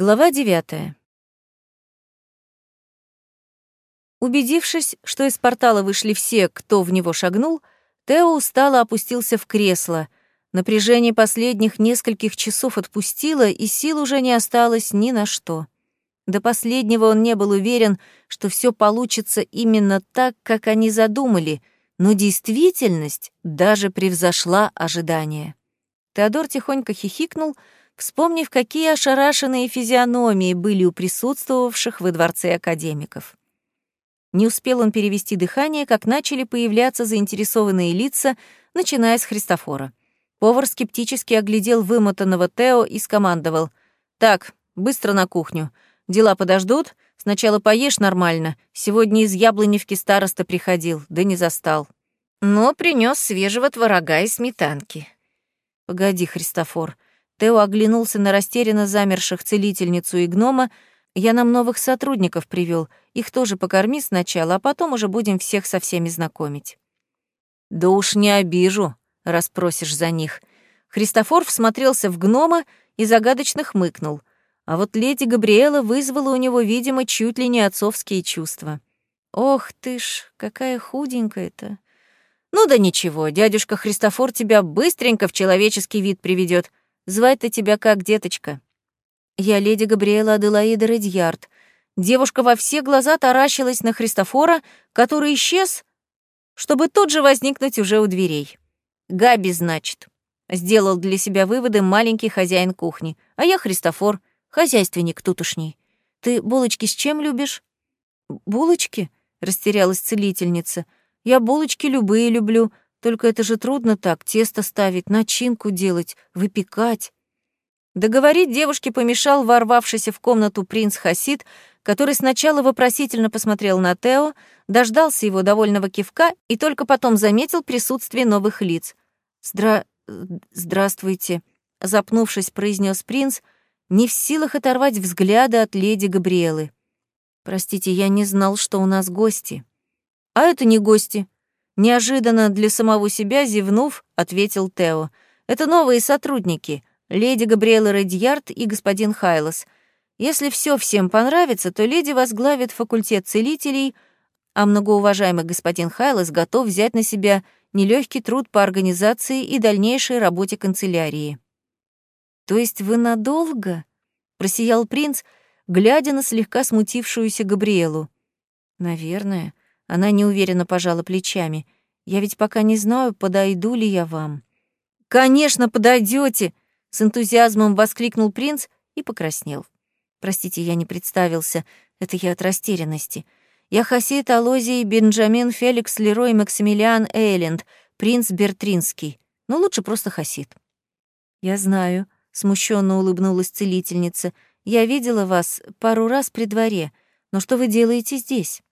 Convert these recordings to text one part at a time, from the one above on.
Глава девятая. Убедившись, что из портала вышли все, кто в него шагнул, Тео устало опустился в кресло. Напряжение последних нескольких часов отпустило, и сил уже не осталось ни на что. До последнего он не был уверен, что все получится именно так, как они задумали, но действительность даже превзошла ожидания. Теодор тихонько хихикнул — вспомнив, какие ошарашенные физиономии были у присутствовавших во дворце академиков. Не успел он перевести дыхание, как начали появляться заинтересованные лица, начиная с Христофора. Повар скептически оглядел вымотанного Тео и скомандовал. «Так, быстро на кухню. Дела подождут. Сначала поешь нормально. Сегодня из Яблоневки староста приходил, да не застал. Но принес свежего творога и сметанки». «Погоди, Христофор», Тео оглянулся на растерянно замерших целительницу и гнома. «Я нам новых сотрудников привел. Их тоже покорми сначала, а потом уже будем всех со всеми знакомить». «Да уж не обижу, раз просишь за них». Христофор всмотрелся в гнома и загадочно хмыкнул. А вот леди Габриэла вызвала у него, видимо, чуть ли не отцовские чувства. «Ох ты ж, какая худенькая-то!» «Ну да ничего, дядюшка Христофор тебя быстренько в человеческий вид приведет. Звать-то тебя как, деточка?» «Я леди Габриэла Аделаида Редьярд». Девушка во все глаза таращилась на Христофора, который исчез, чтобы тут же возникнуть уже у дверей. «Габи, значит», — сделал для себя выводы маленький хозяин кухни. «А я Христофор, хозяйственник тутушний. Ты булочки с чем любишь?» «Булочки?» — растерялась целительница. «Я булочки любые люблю, только это же трудно так, тесто ставить, начинку делать, выпекать. Договорить девушке помешал ворвавшийся в комнату принц Хасид, который сначала вопросительно посмотрел на Тео, дождался его довольного кивка и только потом заметил присутствие новых лиц. «Здра... здравствуйте», — запнувшись, произнес принц, не в силах оторвать взгляды от леди Габриэлы. «Простите, я не знал, что у нас гости». «А это не гости», Неожиданно для самого себя, зевнув, ответил Тео. «Это новые сотрудники, леди Габриэла Редьярд и господин Хайлос. Если все всем понравится, то леди возглавит факультет целителей, а многоуважаемый господин Хайлос готов взять на себя нелегкий труд по организации и дальнейшей работе канцелярии». «То есть вы надолго?» — просиял принц, глядя на слегка смутившуюся Габриэлу. «Наверное», она неуверенно пожала плечами. «Я ведь пока не знаю, подойду ли я вам». «Конечно, подойдете! с энтузиазмом воскликнул принц и покраснел. «Простите, я не представился. Это я от растерянности. Я Хасид Алозий Бенджамин Феликс Лерой Максимилиан Эйленд, принц Бертринский. Но лучше просто Хасид». «Я знаю», — смущенно улыбнулась целительница. «Я видела вас пару раз при дворе. Но что вы делаете здесь?»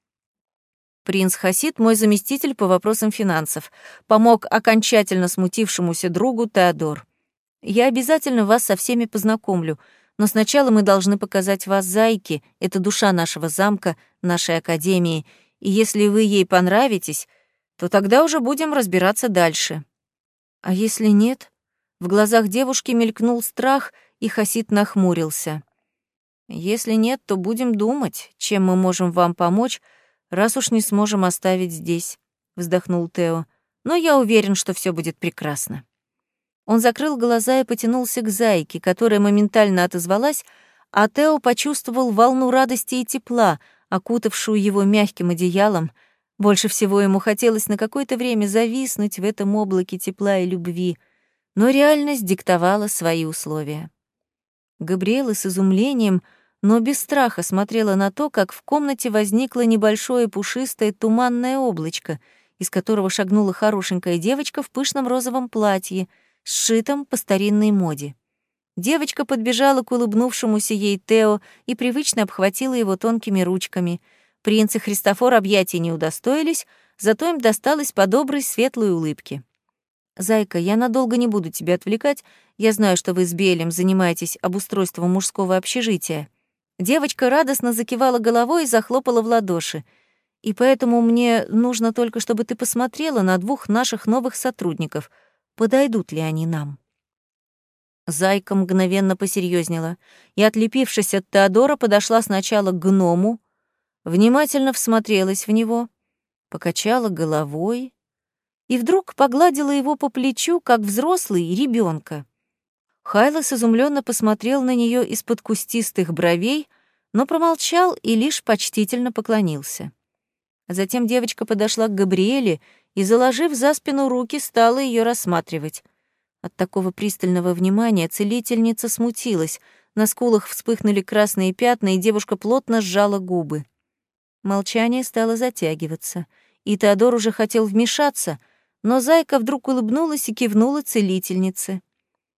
Принц Хасид — мой заместитель по вопросам финансов. Помог окончательно смутившемуся другу Теодор. Я обязательно вас со всеми познакомлю, но сначала мы должны показать вас зайке, это душа нашего замка, нашей академии, и если вы ей понравитесь, то тогда уже будем разбираться дальше. А если нет? В глазах девушки мелькнул страх, и Хасид нахмурился. Если нет, то будем думать, чем мы можем вам помочь, раз уж не сможем оставить здесь», — вздохнул Тео. «Но я уверен, что все будет прекрасно». Он закрыл глаза и потянулся к зайке, которая моментально отозвалась, а Тео почувствовал волну радости и тепла, окутавшую его мягким одеялом. Больше всего ему хотелось на какое-то время зависнуть в этом облаке тепла и любви, но реальность диктовала свои условия. Габриэла с изумлением — но без страха смотрела на то, как в комнате возникло небольшое пушистое туманное облачко, из которого шагнула хорошенькая девочка в пышном розовом платье, сшитом по старинной моде. Девочка подбежала к улыбнувшемуся ей Тео и привычно обхватила его тонкими ручками. Принц и Христофор объятий не удостоились, зато им досталось по доброй светлой улыбке. «Зайка, я надолго не буду тебя отвлекать. Я знаю, что вы с Белем занимаетесь обустройством мужского общежития. Девочка радостно закивала головой и захлопала в ладоши. «И поэтому мне нужно только, чтобы ты посмотрела на двух наших новых сотрудников. Подойдут ли они нам?» Зайка мгновенно посерьезнела и, отлепившись от Теодора, подошла сначала к гному, внимательно всмотрелась в него, покачала головой и вдруг погладила его по плечу, как взрослый ребенка. Хайлос изумленно посмотрел на нее из-под кустистых бровей, но промолчал и лишь почтительно поклонился. Затем девочка подошла к Габриэле и, заложив за спину руки, стала ее рассматривать. От такого пристального внимания целительница смутилась, на скулах вспыхнули красные пятна, и девушка плотно сжала губы. Молчание стало затягиваться, и Теодор уже хотел вмешаться, но зайка вдруг улыбнулась и кивнула целительнице.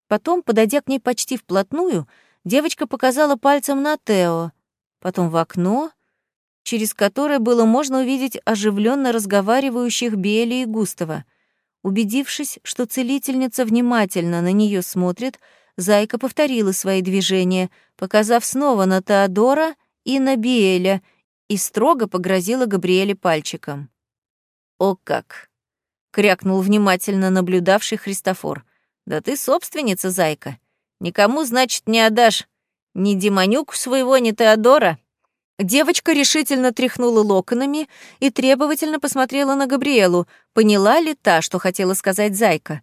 Потом, подойдя к ней почти вплотную, девочка показала пальцем на Тео, потом в окно, через которое было можно увидеть оживленно разговаривающих Бели и Густава. Убедившись, что целительница внимательно на нее смотрит, Зайка повторила свои движения, показав снова на Теодора и на Биэля, и строго погрозила Габриэле пальчиком. «О как!» — крякнул внимательно наблюдавший Христофор. «Да ты собственница, Зайка. Никому, значит, не отдашь. Ни демонюк своего, ни Теодора». Девочка решительно тряхнула локонами и требовательно посмотрела на Габриэлу, поняла ли та, что хотела сказать зайка.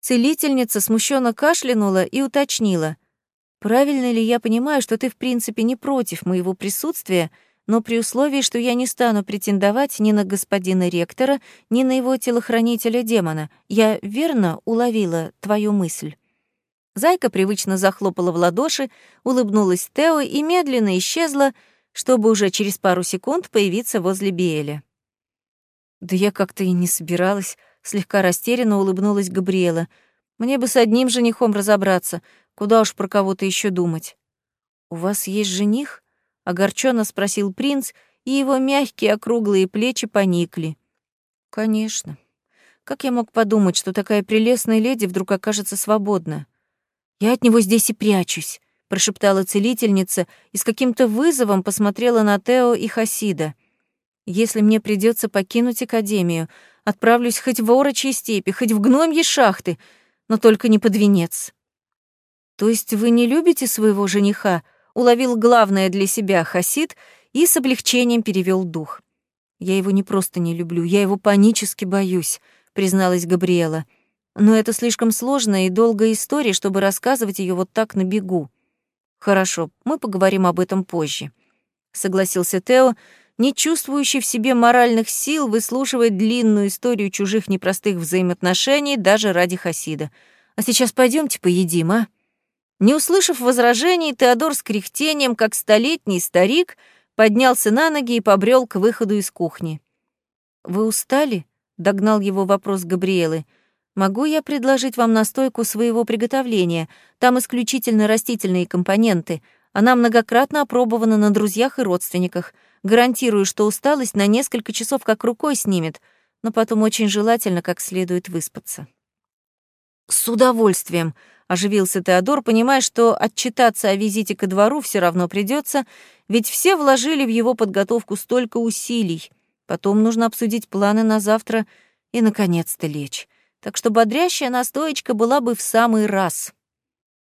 Целительница смущенно кашлянула и уточнила. «Правильно ли я понимаю, что ты в принципе не против моего присутствия, но при условии, что я не стану претендовать ни на господина ректора, ни на его телохранителя-демона? Я верно уловила твою мысль?» Зайка привычно захлопала в ладоши, улыбнулась Тео и медленно исчезла, чтобы уже через пару секунд появиться возле Биэля. «Да я как-то и не собиралась», — слегка растерянно улыбнулась Габриэла. «Мне бы с одним женихом разобраться, куда уж про кого-то еще думать». «У вас есть жених?» — огорченно спросил принц, и его мягкие округлые плечи поникли. «Конечно. Как я мог подумать, что такая прелестная леди вдруг окажется свободна? Я от него здесь и прячусь прошептала целительница и с каким-то вызовом посмотрела на Тео и Хасида. Если мне придется покинуть академию, отправлюсь хоть в орочьи степи, хоть в гномьи шахты, но только не под венец. То есть вы не любите своего жениха? Уловил главное для себя Хасид и с облегчением перевел дух. Я его не просто не люблю, я его панически боюсь, призналась Габриэла. Но это слишком сложная и долгая история, чтобы рассказывать ее вот так на бегу. Хорошо, мы поговорим об этом позже, согласился Тео, не чувствующий в себе моральных сил выслушивать длинную историю чужих непростых взаимоотношений даже ради Хасида. А сейчас пойдемте поедим, а? Не услышав возражений, Теодор с кряхтением, как столетний старик, поднялся на ноги и побрел к выходу из кухни. «Вы устали?» — догнал его вопрос Габриэлы. Могу я предложить вам настойку своего приготовления? Там исключительно растительные компоненты. Она многократно опробована на друзьях и родственниках. Гарантирую, что усталость на несколько часов как рукой снимет, но потом очень желательно как следует выспаться. С удовольствием, оживился Теодор, понимая, что отчитаться о визите ко двору все равно придется, ведь все вложили в его подготовку столько усилий. Потом нужно обсудить планы на завтра и наконец-то лечь так что бодрящая настоечка была бы в самый раз.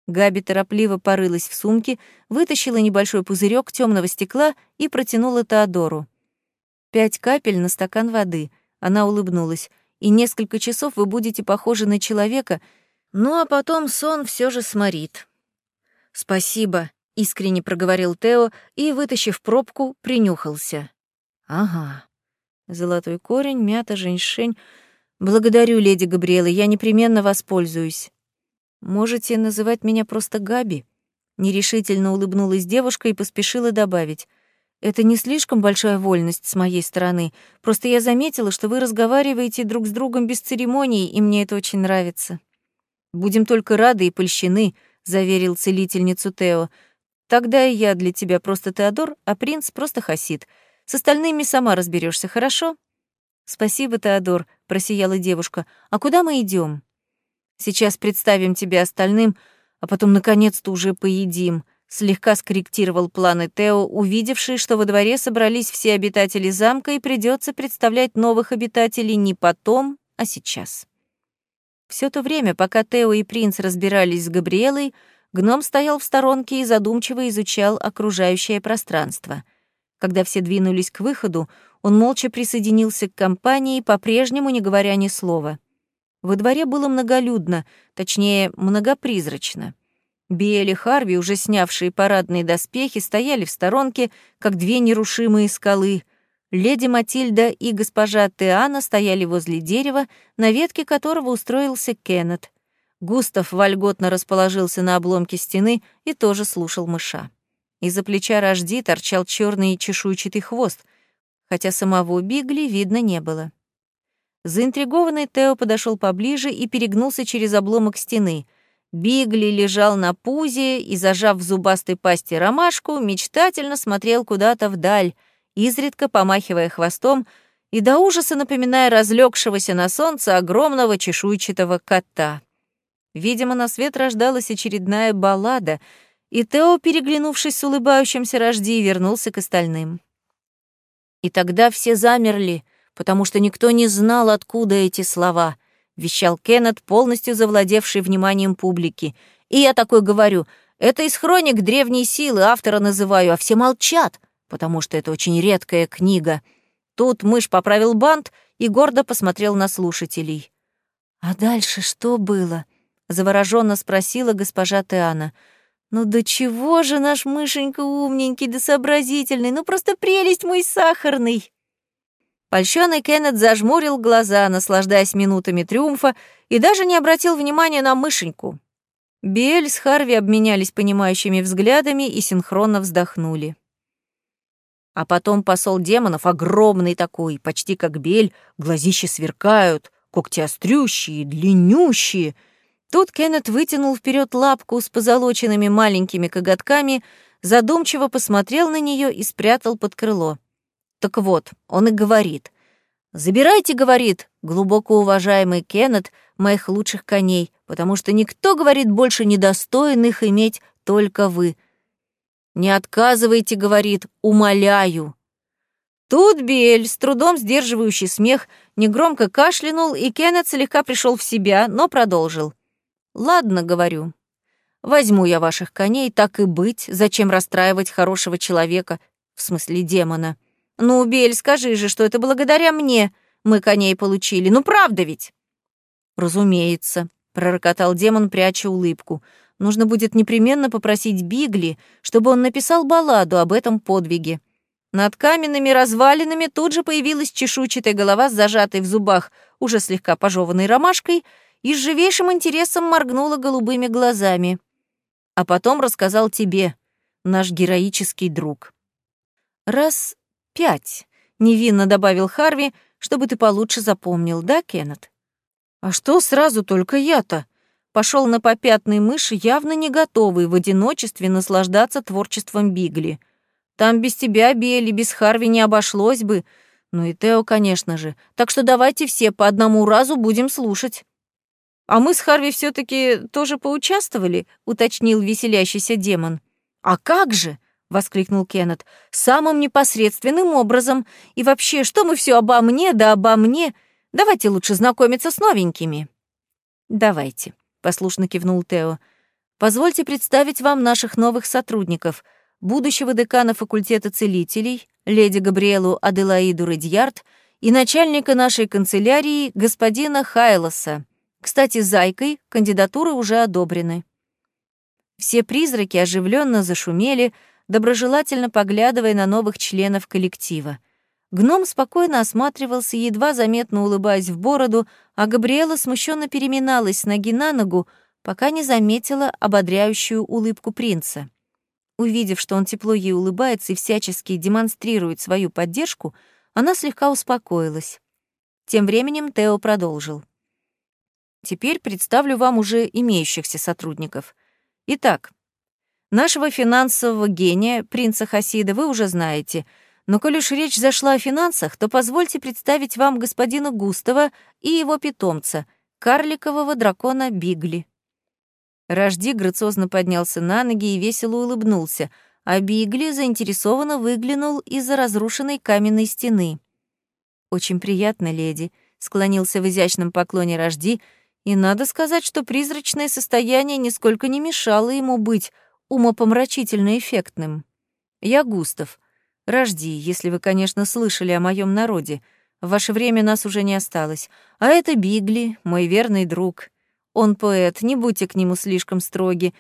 Габи торопливо порылась в сумке, вытащила небольшой пузырек темного стекла и протянула Теодору. «Пять капель на стакан воды», — она улыбнулась, «и несколько часов вы будете похожи на человека, ну а потом сон все же сморит». «Спасибо», — искренне проговорил Тео и, вытащив пробку, принюхался. «Ага. Золотой корень, мята, женьшень...» Благодарю, леди Габриэла, я непременно воспользуюсь. Можете называть меня просто Габи? Нерешительно улыбнулась девушка и поспешила добавить. Это не слишком большая вольность с моей стороны. Просто я заметила, что вы разговариваете друг с другом без церемоний, и мне это очень нравится. Будем только рады и польщены, заверил целительницу Тео. Тогда и я для тебя просто Теодор, а принц просто Хасид. С остальными сама разберешься, хорошо? «Спасибо, Теодор», — просияла девушка. «А куда мы идем? «Сейчас представим тебя остальным, а потом наконец-то уже поедим», — слегка скорректировал планы Тео, увидевший, что во дворе собрались все обитатели замка и придется представлять новых обитателей не потом, а сейчас. Все то время, пока Тео и принц разбирались с Габриэлой, гном стоял в сторонке и задумчиво изучал окружающее пространство. Когда все двинулись к выходу, он молча присоединился к компании, по-прежнему не говоря ни слова. Во дворе было многолюдно, точнее, многопризрачно. Биэль и Харви, уже снявшие парадные доспехи, стояли в сторонке, как две нерушимые скалы. Леди Матильда и госпожа Теана стояли возле дерева, на ветке которого устроился Кеннет. Густав вольготно расположился на обломке стены и тоже слушал мыша. Из-за плеча Рожди торчал черный чешуйчатый хвост, хотя самого Бигли видно не было. Заинтригованный Тео подошел поближе и перегнулся через обломок стены. Бигли лежал на пузе и, зажав в зубастой пасти ромашку, мечтательно смотрел куда-то вдаль, изредка помахивая хвостом и до ужаса напоминая разлегшегося на солнце огромного чешуйчатого кота. Видимо, на свет рождалась очередная баллада, и Тео, переглянувшись с улыбающимся Рожди, вернулся к остальным. И тогда все замерли, потому что никто не знал, откуда эти слова —— вещал Кеннет, полностью завладевший вниманием публики. «И я такой говорю, это из хроник древней силы, автора называю, а все молчат, потому что это очень редкая книга». Тут мышь поправил бант и гордо посмотрел на слушателей. «А дальше что было?» — завороженно спросила госпожа Теана. «Ну до чего же наш мышенька умненький да сообразительный, ну просто прелесть мой сахарный!» Польщенный Кеннет зажмурил глаза, наслаждаясь минутами триумфа, и даже не обратил внимания на мышеньку. Биэль с Харви обменялись понимающими взглядами и синхронно вздохнули. А потом посол демонов, огромный такой, почти как Бель, глазища сверкают, когти острющие, длиннющие. Тут Кеннет вытянул вперед лапку с позолоченными маленькими коготками, задумчиво посмотрел на нее и спрятал под крыло. Так вот, он и говорит. «Забирайте, — говорит, — глубоко уважаемый Кеннет, моих лучших коней, потому что никто, — говорит, — больше не достоин их иметь, только вы. Не отказывайте, — говорит, — умоляю». Тут Биэль, с трудом сдерживающий смех, негромко кашлянул, и Кеннет слегка пришел в себя, но продолжил. «Ладно, — говорю, — возьму я ваших коней, так и быть, зачем расстраивать хорошего человека, в смысле демона. «Ну, Бель, скажи же, что это благодаря мне мы коней получили. Ну, правда ведь?» «Разумеется», — пророкотал демон, пряча улыбку. «Нужно будет непременно попросить Бигли, чтобы он написал балладу об этом подвиге». Над каменными развалинами тут же появилась чешуйчатая голова с зажатой в зубах, уже слегка пожеванной ромашкой, и с живейшим интересом моргнула голубыми глазами. А потом рассказал тебе, наш героический друг. Раз «Пять», — невинно добавил Харви, чтобы ты получше запомнил, да, Кеннет? «А что сразу только я-то?» Пошел на попятный мышь, явно не готовый в одиночестве наслаждаться творчеством Бигли. «Там без тебя, Билли, без Харви не обошлось бы. Ну и Тео, конечно же. Так что давайте все по одному разу будем слушать». «А мы с Харви все таки тоже поучаствовали?» — уточнил веселящийся демон. «А как же!» воскликнул Кеннет. «Самым непосредственным образом. И вообще, что мы все обо мне, да обо мне? Давайте лучше знакомиться с новенькими». «Давайте», — послушно кивнул Тео. «Позвольте представить вам наших новых сотрудников, будущего декана факультета целителей, леди Габриэлу Аделаиду Редьярд и начальника нашей канцелярии, господина Хайлоса. Кстати, зайкой кандидатуры уже одобрены». Все призраки оживленно зашумели, доброжелательно поглядывая на новых членов коллектива. Гном спокойно осматривался, едва заметно улыбаясь в бороду, а Габриэла смущенно переминалась с ноги на ногу, пока не заметила ободряющую улыбку принца. Увидев, что он тепло ей улыбается и всячески демонстрирует свою поддержку, она слегка успокоилась. Тем временем Тео продолжил. «Теперь представлю вам уже имеющихся сотрудников. Итак, Нашего финансового гения, принца Хасида, вы уже знаете, но коль уж речь зашла о финансах, то позвольте представить вам господина Густава и его питомца, карликового дракона Бигли». Рожди грациозно поднялся на ноги и весело улыбнулся, а Бигли заинтересованно выглянул из-за разрушенной каменной стены. «Очень приятно, леди», — склонился в изящном поклоне Рожди И надо сказать, что призрачное состояние нисколько не мешало ему быть умопомрачительно эффектным. Я Густав. Рожди, если вы, конечно, слышали о моем народе. В ваше время нас уже не осталось. А это Бигли, мой верный друг. Он поэт, не будьте к нему слишком строги.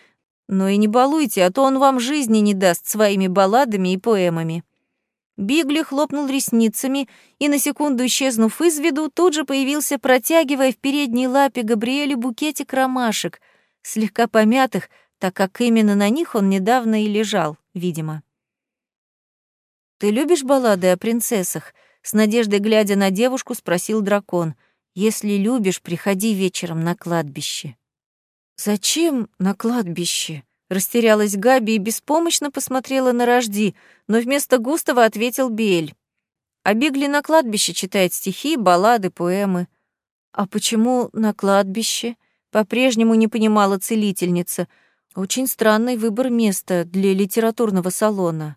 Но и не балуйте, а то он вам жизни не даст своими балладами и поэмами. Бигли хлопнул ресницами и, на секунду исчезнув из виду, тут же появился, протягивая в передней лапе Габриэле букетик ромашек, слегка помятых, так как именно на них он недавно и лежал, видимо. «Ты любишь баллады о принцессах?» С надеждой глядя на девушку, спросил дракон. «Если любишь, приходи вечером на кладбище». «Зачем на кладбище?» Растерялась Габи и беспомощно посмотрела на Рожди, но вместо Густава ответил Бель. А на кладбище читает стихи, баллады, поэмы. А почему на кладбище? По-прежнему не понимала целительница. Очень странный выбор места для литературного салона.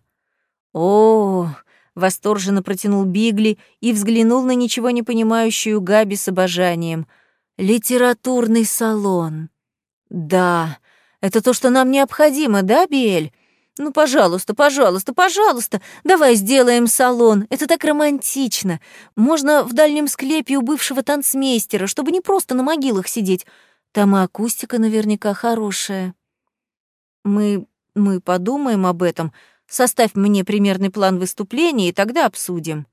О, восторженно протянул Бигли и взглянул на ничего не понимающую Габи с обожанием. Литературный салон. Да, это то, что нам необходимо, да, Биэль? Ну, пожалуйста, пожалуйста, пожалуйста, давай сделаем салон. Это так романтично. Можно в дальнем склепе у бывшего танцмейстера, чтобы не просто на могилах сидеть. Там и акустика наверняка хорошая. Мы... мы подумаем об этом. Составь мне примерный план выступления, и тогда обсудим.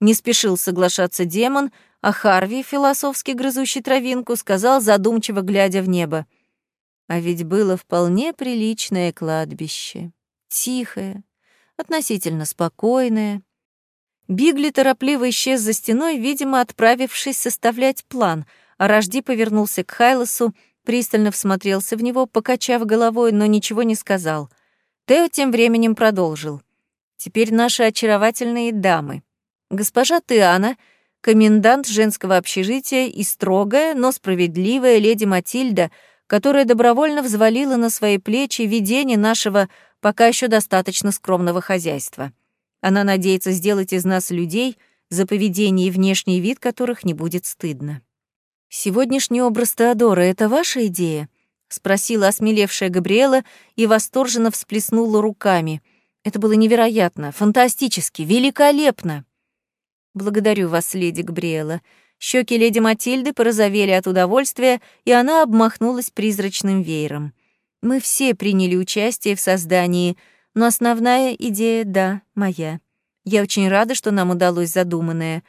Не спешил соглашаться демон, а Харви, философски грызущий травинку, сказал, задумчиво глядя в небо — а ведь было вполне приличное кладбище. Тихое, относительно спокойное. Бигли торопливо исчез за стеной, видимо, отправившись составлять план, а Рожди повернулся к Хайлосу, пристально всмотрелся в него, покачав головой, но ничего не сказал. Тео тем временем продолжил. «Теперь наши очаровательные дамы. Госпожа Теана — комендант женского общежития и строгая, но справедливая леди Матильда — которая добровольно взвалила на свои плечи ведение нашего пока еще достаточно скромного хозяйства. Она надеется сделать из нас людей, за поведение и внешний вид которых не будет стыдно. «Сегодняшний образ Теодора — это ваша идея?» — спросила осмелевшая Габриэла и восторженно всплеснула руками. Это было невероятно, фантастически, великолепно. «Благодарю вас, леди Габриэла», Щеки леди Матильды порозовели от удовольствия, и она обмахнулась призрачным веером. Мы все приняли участие в создании, но основная идея, да, моя. Я очень рада, что нам удалось задуманное.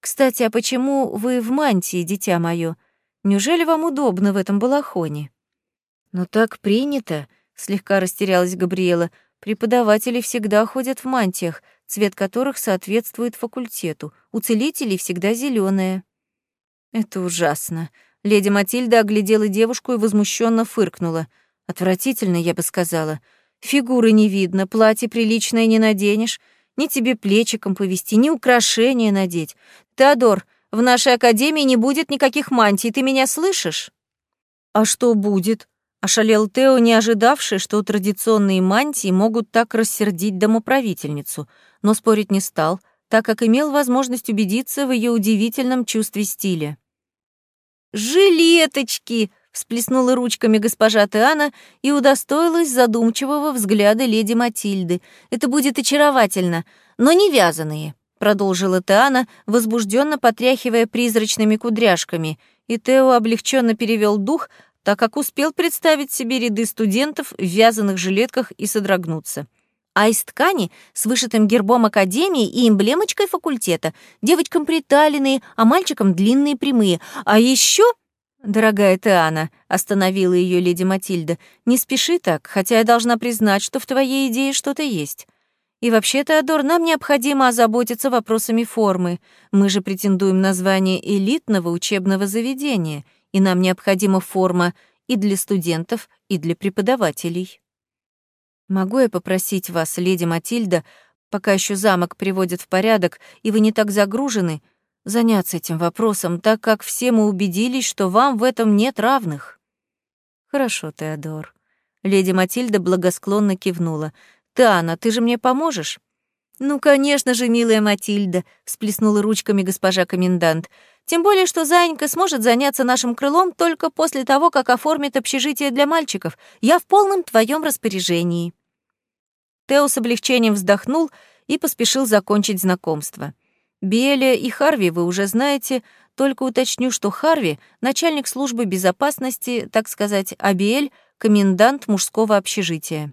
Кстати, а почему вы в мантии, дитя мое? Неужели вам удобно в этом балахоне? Ну так принято, слегка растерялась Габриэла. Преподаватели всегда ходят в мантиях, цвет которых соответствует факультету. У целителей всегда зеленая. Это ужасно. Леди Матильда оглядела девушку и возмущенно фыркнула. Отвратительно, я бы сказала. Фигуры не видно, платье приличное не наденешь, ни тебе плечиком повести, ни украшения надеть. Теодор, в нашей академии не будет никаких мантий, ты меня слышишь? А что будет? Ошалел Тео, не ожидавший, что традиционные мантии могут так рассердить домоправительницу, но спорить не стал, так как имел возможность убедиться в ее удивительном чувстве стиля. «Жилеточки!» — всплеснула ручками госпожа Теана и удостоилась задумчивого взгляда леди Матильды. «Это будет очаровательно, но не вязаные», — продолжила Теана, возбужденно потряхивая призрачными кудряшками, и Тео облегченно перевел дух, так как успел представить себе ряды студентов в вязаных жилетках и содрогнуться а из ткани с вышитым гербом академии и эмблемочкой факультета. Девочкам приталенные, а мальчикам длинные прямые. А еще, дорогая Теана, остановила ее леди Матильда, не спеши так, хотя я должна признать, что в твоей идее что-то есть. И вообще, Теодор, нам необходимо озаботиться вопросами формы. Мы же претендуем на звание элитного учебного заведения, и нам необходима форма и для студентов, и для преподавателей. Могу я попросить вас, леди Матильда, пока еще замок приводят в порядок, и вы не так загружены, заняться этим вопросом, так как все мы убедились, что вам в этом нет равных. Хорошо, Теодор. Леди Матильда благосклонно кивнула. Тана, ты же мне поможешь? «Ну, конечно же, милая Матильда», — всплеснула ручками госпожа комендант. «Тем более, что Заинька сможет заняться нашим крылом только после того, как оформит общежитие для мальчиков. Я в полном твоем распоряжении». Тео с облегчением вздохнул и поспешил закончить знакомство. Биэля и Харви вы уже знаете, только уточню, что Харви — начальник службы безопасности, так сказать, а Биэль — комендант мужского общежития.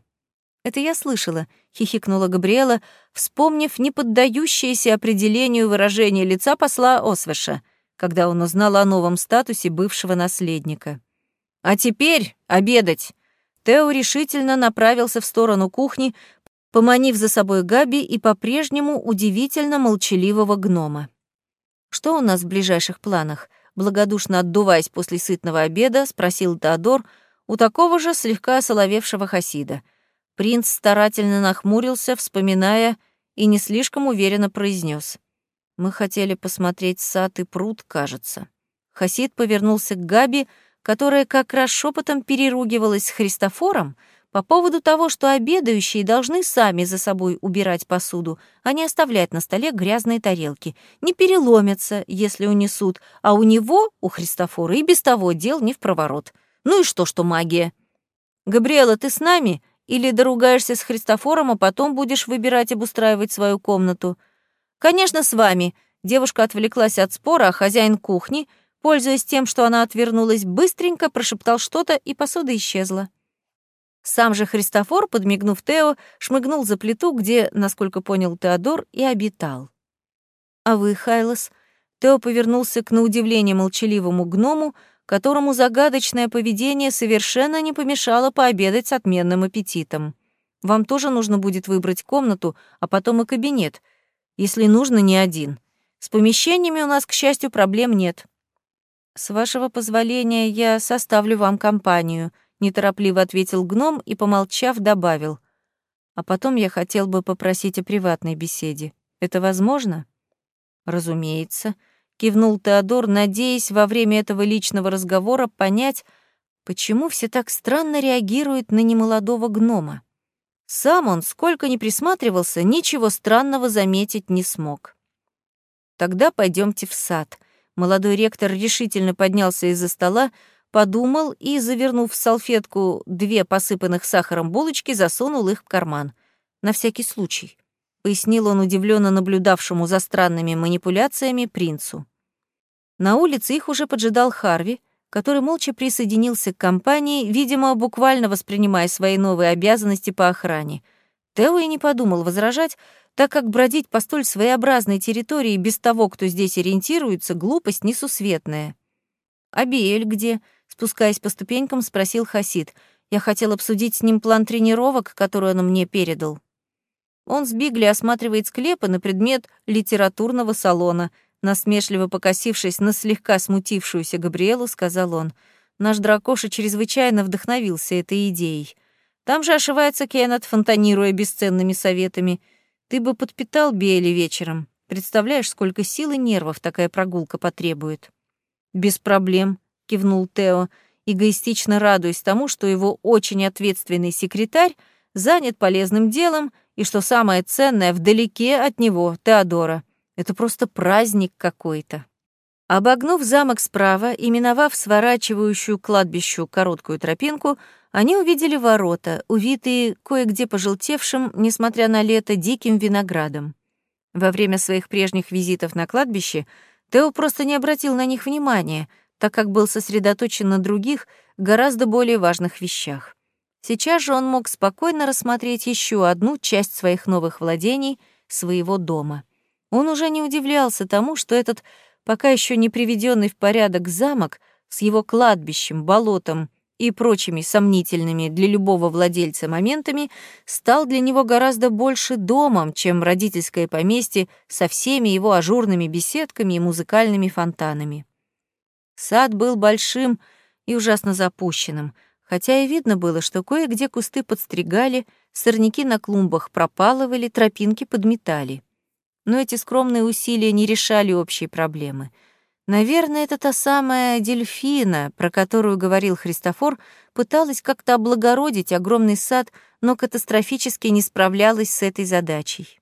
«Это я слышала», — хихикнула Габриэла, вспомнив неподдающееся определению выражение лица посла Освеша, когда он узнал о новом статусе бывшего наследника. «А теперь обедать!» Тео решительно направился в сторону кухни, поманив за собой Габи и по-прежнему удивительно молчаливого гнома. «Что у нас в ближайших планах?» Благодушно отдуваясь после сытного обеда, спросил Теодор у такого же слегка осоловевшего Хасида — Принц старательно нахмурился, вспоминая, и не слишком уверенно произнес: «Мы хотели посмотреть сад и пруд, кажется». Хасид повернулся к Габи, которая как раз шепотом переругивалась с Христофором по поводу того, что обедающие должны сами за собой убирать посуду, а не оставлять на столе грязные тарелки. Не переломятся, если унесут, а у него, у Христофора, и без того дел не в проворот. Ну и что, что магия? «Габриэла, ты с нами?» Или доругаешься с Христофором, а потом будешь выбирать обустраивать свою комнату. Конечно, с вами. Девушка отвлеклась от спора, а хозяин кухни, пользуясь тем, что она отвернулась, быстренько прошептал что-то, и посуда исчезла. Сам же Христофор, подмигнув Тео, шмыгнул за плиту, где, насколько понял Теодор, и обитал. «А вы, Хайлос?» Тео повернулся к, на удивление, молчаливому гному, которому загадочное поведение совершенно не помешало пообедать с отменным аппетитом. Вам тоже нужно будет выбрать комнату, а потом и кабинет. Если нужно, не один. С помещениями у нас, к счастью, проблем нет. С вашего позволения я составлю вам компанию, неторопливо ответил гном и, помолчав, добавил. А потом я хотел бы попросить о приватной беседе. Это возможно? Разумеется кивнул Теодор, надеясь во время этого личного разговора понять, почему все так странно реагируют на немолодого гнома. Сам он, сколько ни присматривался, ничего странного заметить не смог. Тогда пойдемте в сад. Молодой ректор решительно поднялся из-за стола, подумал и, завернув в салфетку две посыпанных сахаром булочки, засунул их в карман. На всякий случай, пояснил он удивленно наблюдавшему за странными манипуляциями принцу. На улице их уже поджидал Харви, который молча присоединился к компании, видимо, буквально воспринимая свои новые обязанности по охране. Тео и не подумал возражать, так как бродить по столь своеобразной территории без того, кто здесь ориентируется, глупость несусветная. «А Биэль где?» — спускаясь по ступенькам, спросил Хасид. «Я хотел обсудить с ним план тренировок, который он мне передал». Он с Бигли осматривает склепы на предмет литературного салона — Насмешливо покосившись на слегка смутившуюся Габриэлу, сказал он, «Наш дракоша чрезвычайно вдохновился этой идеей. Там же ошивается Кеннет, фонтанируя бесценными советами. Ты бы подпитал Биэли вечером. Представляешь, сколько сил и нервов такая прогулка потребует?» «Без проблем», — кивнул Тео, эгоистично радуясь тому, что его очень ответственный секретарь занят полезным делом и, что самое ценное, вдалеке от него, Теодора — это просто праздник какой-то. Обогнув замок справа и миновав сворачивающую к кладбищу короткую тропинку, они увидели ворота, увитые кое-где пожелтевшим, несмотря на лето, диким виноградом. Во время своих прежних визитов на кладбище Тео просто не обратил на них внимания, так как был сосредоточен на других, гораздо более важных вещах. Сейчас же он мог спокойно рассмотреть еще одну часть своих новых владений, своего дома — он уже не удивлялся тому, что этот пока еще не приведенный в порядок замок с его кладбищем, болотом и прочими сомнительными для любого владельца моментами стал для него гораздо больше домом, чем родительское поместье со всеми его ажурными беседками и музыкальными фонтанами. Сад был большим и ужасно запущенным, хотя и видно было, что кое-где кусты подстригали, сорняки на клумбах пропалывали, тропинки подметали. Но эти скромные усилия не решали общей проблемы. Наверное, это та самая дельфина, про которую говорил Христофор, пыталась как-то облагородить огромный сад, но катастрофически не справлялась с этой задачей.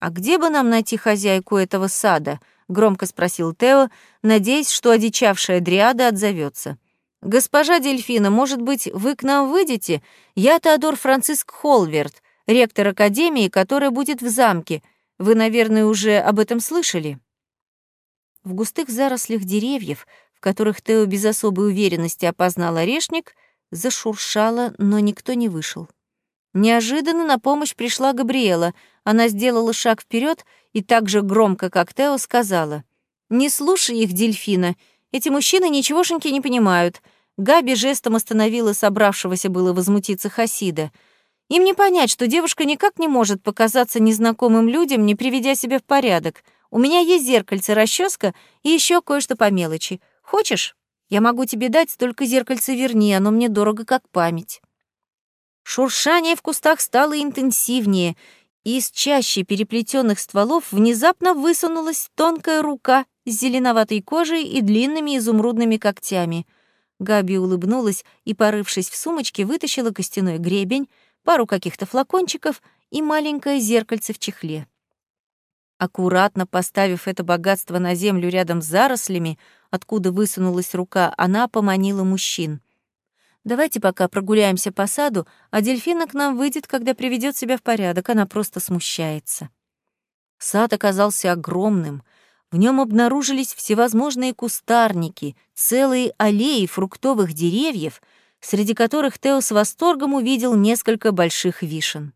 «А где бы нам найти хозяйку этого сада?» — громко спросил Тео, надеясь, что одичавшая дриада отзовется. «Госпожа Дельфина, может быть, вы к нам выйдете? Я Теодор Франциск Холверт, ректор академии, которая будет в замке. Вы, наверное, уже об этом слышали?» В густых зарослях деревьев, в которых Тео без особой уверенности опознал орешник, зашуршало, но никто не вышел. Неожиданно на помощь пришла Габриэла. Она сделала шаг вперед и так же громко, как Тео, сказала. «Не слушай их, дельфина. Эти мужчины ничегошеньки не понимают. Габи жестом остановила собравшегося было возмутиться Хасида. Им не понять, что девушка никак не может показаться незнакомым людям, не приведя себя в порядок. У меня есть зеркальце, расческа и еще кое-что по мелочи. Хочешь? Я могу тебе дать, только зеркальце верни, оно мне дорого как память. Шуршание в кустах стало интенсивнее, и из чаще переплетенных стволов внезапно высунулась тонкая рука с зеленоватой кожей и длинными изумрудными когтями. Габи улыбнулась и, порывшись в сумочке, вытащила костяной гребень, пару каких-то флакончиков и маленькое зеркальце в чехле. Аккуратно поставив это богатство на землю рядом с зарослями, откуда высунулась рука, она поманила мужчин. «Давайте пока прогуляемся по саду, а дельфина к нам выйдет, когда приведет себя в порядок, она просто смущается». Сад оказался огромным — в нем обнаружились всевозможные кустарники, целые аллеи фруктовых деревьев, среди которых Тео с восторгом увидел несколько больших вишен.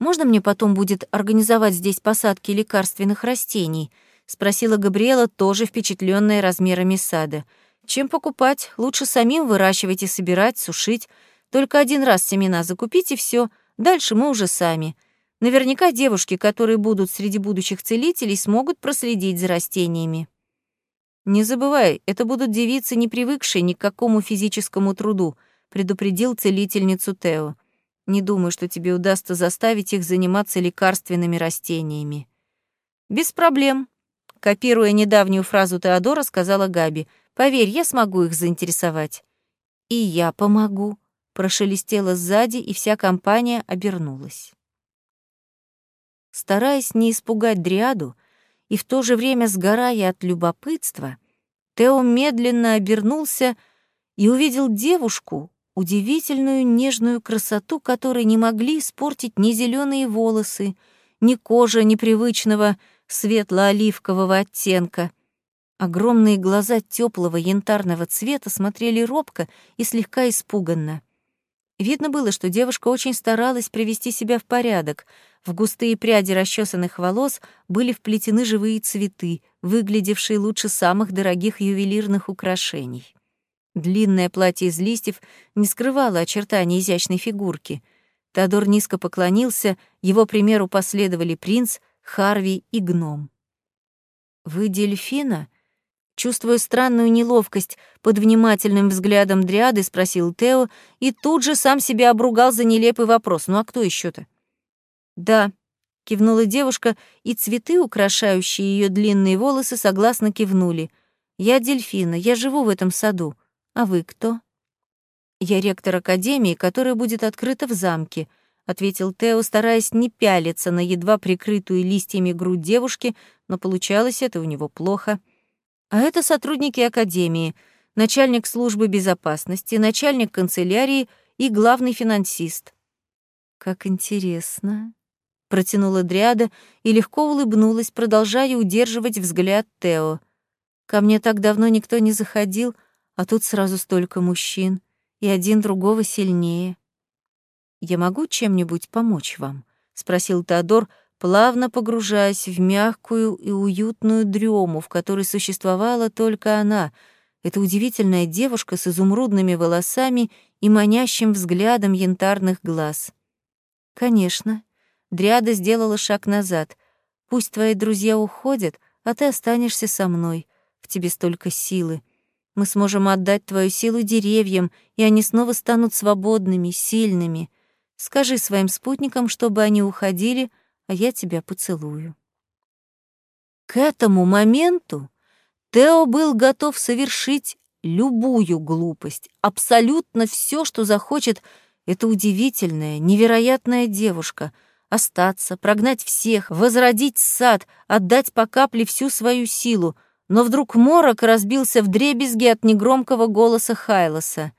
«Можно мне потом будет организовать здесь посадки лекарственных растений?» — спросила Габриэла, тоже впечатленная размерами сада. «Чем покупать? Лучше самим выращивать и собирать, сушить. Только один раз семена закупить и все. Дальше мы уже сами. Наверняка девушки, которые будут среди будущих целителей, смогут проследить за растениями. «Не забывай, это будут девицы, не привыкшие ни к какому физическому труду», предупредил целительницу Тео. «Не думаю, что тебе удастся заставить их заниматься лекарственными растениями». «Без проблем», — копируя недавнюю фразу Теодора, сказала Габи. «Поверь, я смогу их заинтересовать». «И я помогу», — прошелестело сзади, и вся компания обернулась. Стараясь не испугать дриаду и в то же время сгорая от любопытства, Тео медленно обернулся и увидел девушку, удивительную нежную красоту, которой не могли испортить ни зеленые волосы, ни кожа непривычного светло-оливкового оттенка. Огромные глаза теплого янтарного цвета смотрели робко и слегка испуганно. Видно было, что девушка очень старалась привести себя в порядок. В густые пряди расчесанных волос были вплетены живые цветы, выглядевшие лучше самых дорогих ювелирных украшений. Длинное платье из листьев не скрывало очертаний изящной фигурки. Теодор низко поклонился, его примеру последовали принц, Харви и гном. «Вы дельфина?» Чувствуя странную неловкость, под внимательным взглядом Дриады спросил Тео и тут же сам себя обругал за нелепый вопрос. «Ну а кто еще то «Да», — кивнула девушка, и цветы, украшающие ее длинные волосы, согласно кивнули. «Я дельфина, я живу в этом саду. А вы кто?» «Я ректор академии, которая будет открыта в замке», — ответил Тео, стараясь не пялиться на едва прикрытую листьями грудь девушки, но получалось это у него плохо. А это сотрудники Академии, начальник службы безопасности, начальник канцелярии и главный финансист. «Как интересно», — протянула Дриада и легко улыбнулась, продолжая удерживать взгляд Тео. «Ко мне так давно никто не заходил, а тут сразу столько мужчин, и один другого сильнее». «Я могу чем-нибудь помочь вам?» — спросил Теодор, — плавно погружаясь в мягкую и уютную дрему, в которой существовала только она, эта удивительная девушка с изумрудными волосами и манящим взглядом янтарных глаз. «Конечно». Дриада сделала шаг назад. «Пусть твои друзья уходят, а ты останешься со мной. В тебе столько силы. Мы сможем отдать твою силу деревьям, и они снова станут свободными, сильными. Скажи своим спутникам, чтобы они уходили, — а я тебя поцелую». К этому моменту Тео был готов совершить любую глупость, абсолютно все, что захочет эта удивительная, невероятная девушка. Остаться, прогнать всех, возродить сад, отдать по капле всю свою силу, но вдруг морок разбился в дребезги от негромкого голоса Хайлоса.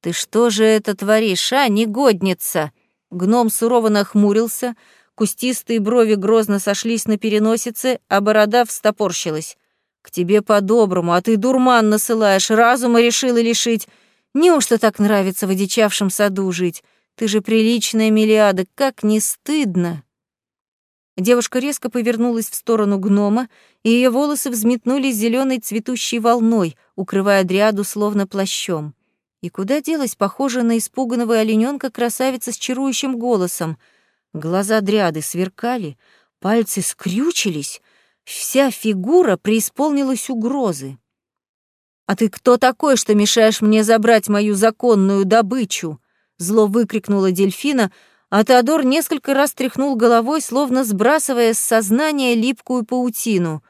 «Ты что же это творишь, а, негодница?» Гном сурово нахмурился, кустистые брови грозно сошлись на переносице, а борода встопорщилась. «К тебе по-доброму, а ты дурман насылаешь, разума решила лишить. Неужто так нравится в одичавшем саду жить? Ты же приличная миллиада, как не стыдно!» Девушка резко повернулась в сторону гнома, и ее волосы взметнулись зеленой цветущей волной, укрывая дриаду словно плащом. И куда делась похожая на испуганного олененка красавица с чарующим голосом? Глаза дряды сверкали, пальцы скрючились, вся фигура преисполнилась угрозы. «А ты кто такой, что мешаешь мне забрать мою законную добычу?» Зло выкрикнула дельфина, а Теодор несколько раз тряхнул головой, словно сбрасывая с сознания липкую паутину.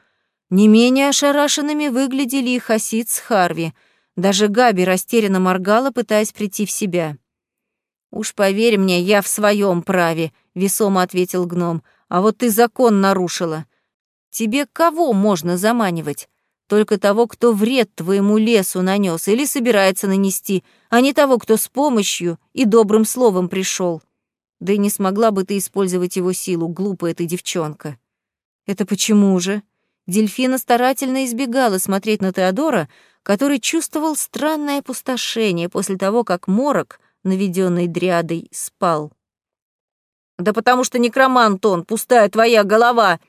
Не менее ошарашенными выглядели и Хасид с Харви. Даже Габи растерянно моргала, пытаясь прийти в себя. «Уж поверь мне, я в своем праве», — весомо ответил гном. «А вот ты закон нарушила. Тебе кого можно заманивать? Только того, кто вред твоему лесу нанес или собирается нанести, а не того, кто с помощью и добрым словом пришел. Да и не смогла бы ты использовать его силу, глупая ты девчонка. Это почему же? Дельфина старательно избегала смотреть на Теодора, который чувствовал странное опустошение после того, как морок, наведенный дрядой, спал. «Да потому что некромант он, пустая твоя голова!»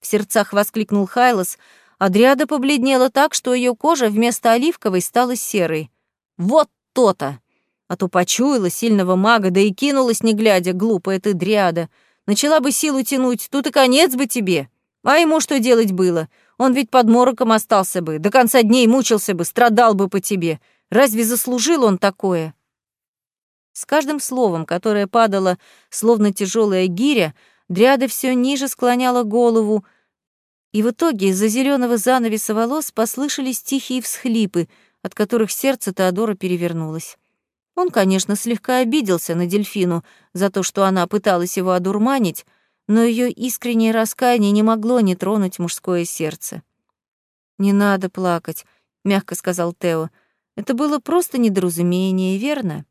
В сердцах воскликнул Хайлос, а дряда побледнела так, что ее кожа вместо оливковой стала серой. «Вот то-то!» А то почуяла сильного мага, да и кинулась, не глядя, глупая ты дряда. Начала бы силу тянуть, тут и конец бы тебе. А ему что делать было? Он ведь под мороком остался бы, до конца дней мучился бы, страдал бы по тебе. Разве заслужил он такое?» С каждым словом, которое падало, словно тяжелая гиря, дряда все ниже склоняла голову, и в итоге из-за зеленого занавеса волос послышались тихие всхлипы, от которых сердце Теодора перевернулось. Он, конечно, слегка обиделся на дельфину за то, что она пыталась его одурманить, но ее искреннее раскаяние не могло не тронуть мужское сердце. «Не надо плакать», — мягко сказал Тео. «Это было просто недоразумение, верно?»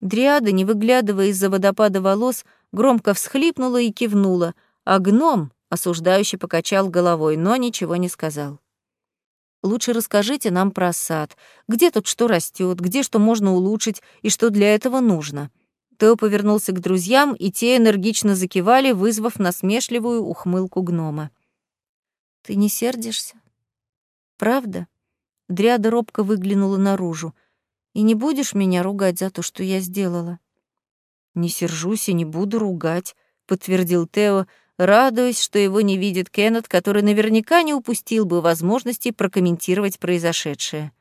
Дриада, не выглядывая из-за водопада волос, громко всхлипнула и кивнула, а гном осуждающе покачал головой, но ничего не сказал. Лучше расскажите нам про сад. Где тут что растет, где что можно улучшить и что для этого нужно?» Тео повернулся к друзьям, и те энергично закивали, вызвав насмешливую ухмылку гнома. «Ты не сердишься? Правда?» Дряда робко выглянула наружу. «И не будешь меня ругать за то, что я сделала?» «Не сержусь и не буду ругать», — подтвердил Тео, радуясь, что его не видит Кеннет, который наверняка не упустил бы возможности прокомментировать произошедшее.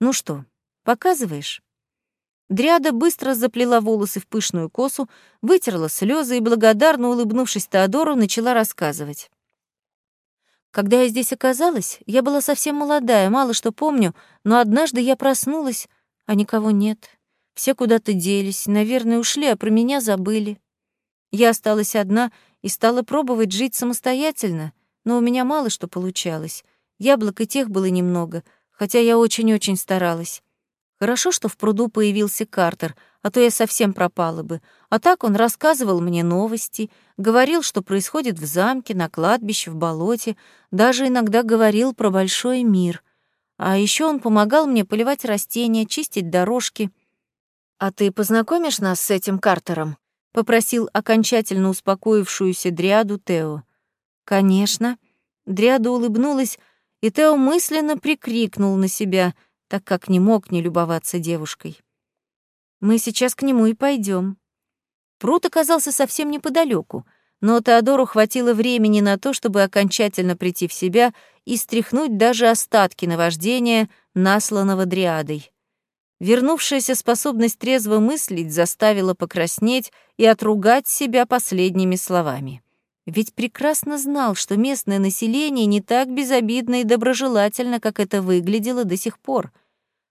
«Ну что, показываешь?» Дряда быстро заплела волосы в пышную косу, вытерла слезы и, благодарно улыбнувшись Теодору, начала рассказывать. Когда я здесь оказалась, я была совсем молодая, мало что помню, но однажды я проснулась, а никого нет. Все куда-то делись, наверное, ушли, а про меня забыли. Я осталась одна и стала пробовать жить самостоятельно, но у меня мало что получалось. Яблок и тех было немного, хотя я очень-очень старалась. Хорошо, что в пруду появился Картер, а то я совсем пропала бы. А так он рассказывал мне новости, говорил, что происходит в замке, на кладбище, в болоте, даже иногда говорил про большой мир. А еще он помогал мне поливать растения, чистить дорожки. «А ты познакомишь нас с этим Картером?» — попросил окончательно успокоившуюся Дриаду Тео. «Конечно». Дриада улыбнулась, и Тео мысленно прикрикнул на себя, так как не мог не любоваться девушкой. «Мы сейчас к нему и пойдем. Пруд оказался совсем неподалеку, но Теодору хватило времени на то, чтобы окончательно прийти в себя и стряхнуть даже остатки наваждения, насланного Дриадой. Вернувшаяся способность трезво мыслить заставила покраснеть и отругать себя последними словами. Ведь прекрасно знал, что местное население не так безобидно и доброжелательно, как это выглядело до сих пор.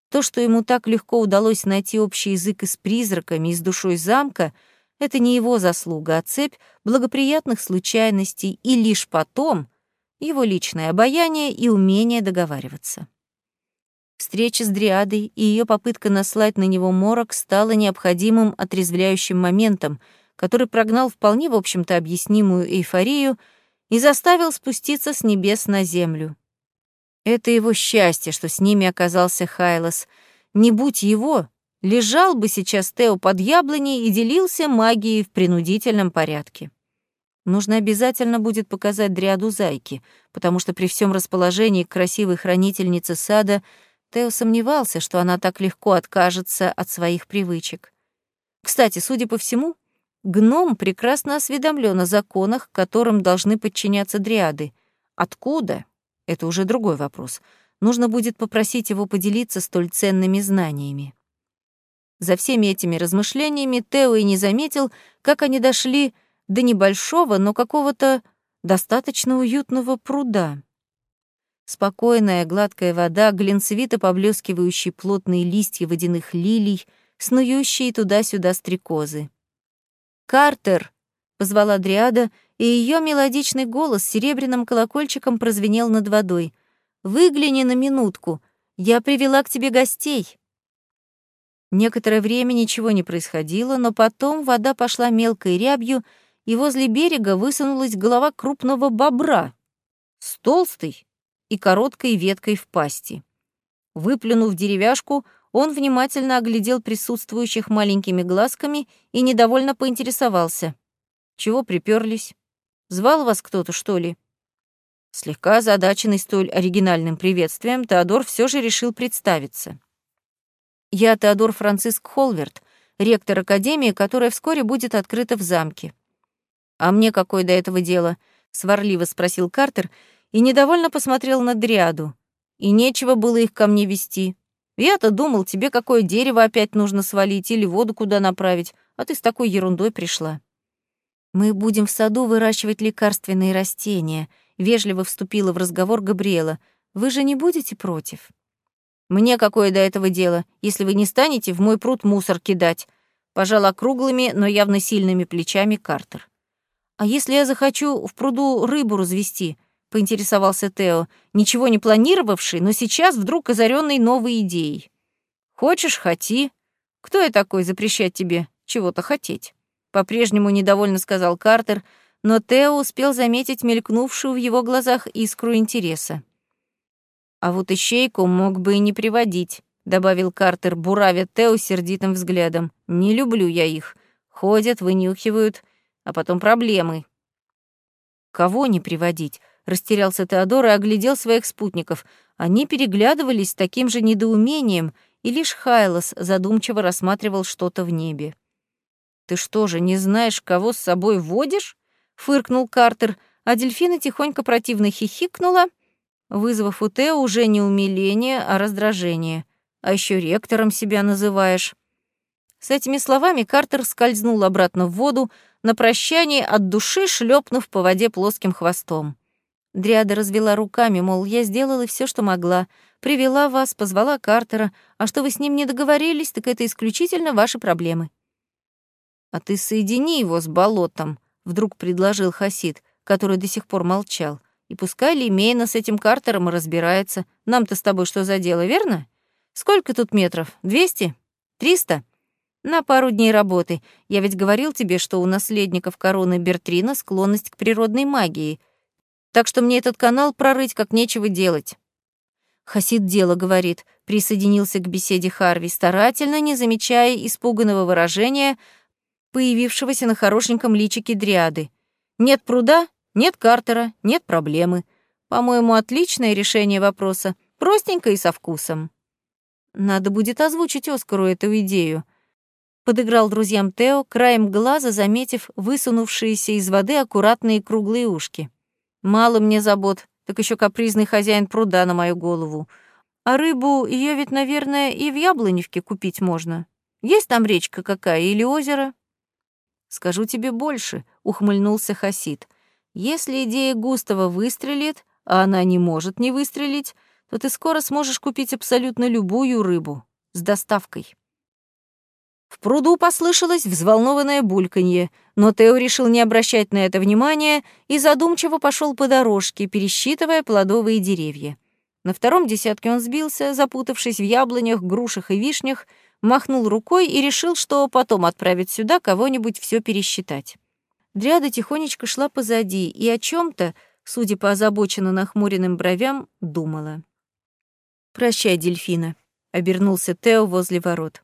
То, что ему так легко удалось найти общий язык и с призраками, и с душой замка, Это не его заслуга, а цепь благоприятных случайностей, и лишь потом его личное обаяние и умение договариваться. Встреча с Дриадой и ее попытка наслать на него морок стала необходимым отрезвляющим моментом, который прогнал вполне, в общем-то, объяснимую эйфорию и заставил спуститься с небес на землю. Это его счастье, что с ними оказался Хайлос. Не будь его, лежал бы сейчас Тео под яблоней и делился магией в принудительном порядке. Нужно обязательно будет показать Дриаду Зайки, потому что при всем расположении к красивой хранительнице сада Тео сомневался, что она так легко откажется от своих привычек. Кстати, судя по всему, гном прекрасно осведомлен о законах, которым должны подчиняться дриады. Откуда? Это уже другой вопрос. Нужно будет попросить его поделиться столь ценными знаниями. За всеми этими размышлениями Тео и не заметил, как они дошли до небольшого, но какого-то достаточно уютного пруда. Спокойная гладкая вода, глинцевито поблескивающие плотные листья водяных лилий, снующие туда-сюда стрекозы. «Картер!» — позвала Дриада, и ее мелодичный голос серебряным колокольчиком прозвенел над водой. «Выгляни на минутку, я привела к тебе гостей». Некоторое время ничего не происходило, но потом вода пошла мелкой рябью, и возле берега высунулась голова крупного бобра с толстой и короткой веткой в пасти. Выплюнув деревяшку, он внимательно оглядел присутствующих маленькими глазками и недовольно поинтересовался. «Чего приперлись? Звал вас кто-то, что ли?» Слегка озадаченный столь оригинальным приветствием, Теодор все же решил представиться. Я Теодор Франциск Холверт, ректор академии, которая вскоре будет открыта в замке. А мне какое до этого дело? сварливо спросил Картер и недовольно посмотрел на Дриаду. И нечего было их ко мне вести. Я-то думал, тебе какое дерево опять нужно свалить или воду куда направить, а ты с такой ерундой пришла. Мы будем в саду выращивать лекарственные растения, вежливо вступила в разговор Габриэла. Вы же не будете против? Мне какое до этого дело, если вы не станете в мой пруд мусор кидать?» Пожал округлыми, но явно сильными плечами Картер. «А если я захочу в пруду рыбу развести?» — поинтересовался Тео, ничего не планировавший, но сейчас вдруг озаренный новой идеей. «Хочешь — хоти. Кто я такой запрещать тебе чего-то хотеть?» По-прежнему недовольно сказал Картер, но Тео успел заметить мелькнувшую в его глазах искру интереса. А вот ищейку мог бы и не приводить, добавил Картер, буравя Тео сердитым взглядом. Не люблю я их. Ходят, вынюхивают, а потом проблемы. Кого не приводить? Растерялся Теодор и оглядел своих спутников. Они переглядывались с таким же недоумением, и лишь Хайлос задумчиво рассматривал что-то в небе. «Ты что же, не знаешь, кого с собой водишь?» — фыркнул Картер, а дельфина тихонько противно хихикнула — вызвав у Тео уже не умиление, а раздражение. А еще ректором себя называешь. С этими словами Картер скользнул обратно в воду, на прощание от души шлепнув по воде плоским хвостом. Дриада развела руками, мол, я сделала все, что могла. Привела вас, позвала Картера, а что вы с ним не договорились, так это исключительно ваши проблемы. «А ты соедини его с болотом», — вдруг предложил Хасид, который до сих пор молчал. И пускай Лимейна с этим Картером разбирается. Нам-то с тобой что за дело, верно? Сколько тут метров? Двести? Триста? На пару дней работы. Я ведь говорил тебе, что у наследников короны Бертрина склонность к природной магии. Так что мне этот канал прорыть как нечего делать. Хасид дело говорит, присоединился к беседе Харви, старательно не замечая испуганного выражения, появившегося на хорошеньком личике дриады. Нет пруда, нет Картера, нет проблемы. По-моему, отличное решение вопроса, простенько и со вкусом. Надо будет озвучить Оскару эту идею. Подыграл друзьям Тео, краем глаза заметив высунувшиеся из воды аккуратные круглые ушки. Мало мне забот, так еще капризный хозяин пруда на мою голову. А рыбу ее ведь, наверное, и в Яблоневке купить можно. Есть там речка какая или озеро? Скажу тебе больше, ухмыльнулся Хасид. Если идея Густава выстрелит, а она не может не выстрелить, то ты скоро сможешь купить абсолютно любую рыбу с доставкой. В пруду послышалось взволнованное бульканье, но Тео решил не обращать на это внимания и задумчиво пошел по дорожке, пересчитывая плодовые деревья. На втором десятке он сбился, запутавшись в яблонях, грушах и вишнях, махнул рукой и решил, что потом отправит сюда кого-нибудь все пересчитать. Дряда тихонечко шла позади и о чем то судя по озабоченно нахмуренным бровям, думала. «Прощай, дельфина», — обернулся Тео возле ворот.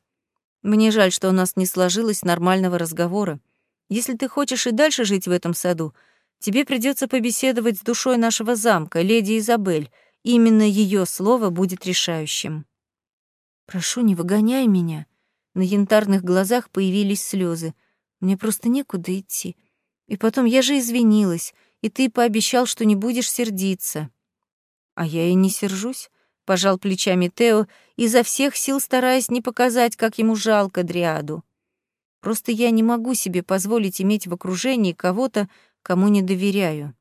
Мне жаль, что у нас не сложилось нормального разговора. Если ты хочешь и дальше жить в этом саду, тебе придется побеседовать с душой нашего замка, леди Изабель. Именно ее слово будет решающим. Прошу, не выгоняй меня. На янтарных глазах появились слезы. Мне просто некуда идти. И потом я же извинилась, и ты пообещал, что не будешь сердиться. А я и не сержусь пожал плечами Тео, изо всех сил стараясь не показать, как ему жалко Дриаду. Просто я не могу себе позволить иметь в окружении кого-то, кому не доверяю.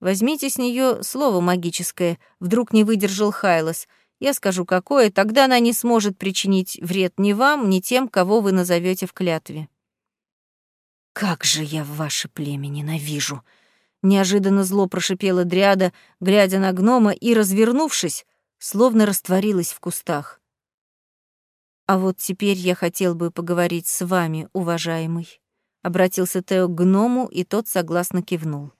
Возьмите с нее слово магическое, вдруг не выдержал Хайлос. Я скажу какое, тогда она не сможет причинить вред ни вам, ни тем, кого вы назовете в клятве. Как же я ваше племя ненавижу! Неожиданно зло прошипела Дриада, глядя на гнома и, развернувшись, словно растворилась в кустах. «А вот теперь я хотел бы поговорить с вами, уважаемый», — обратился Тео к гному, и тот согласно кивнул.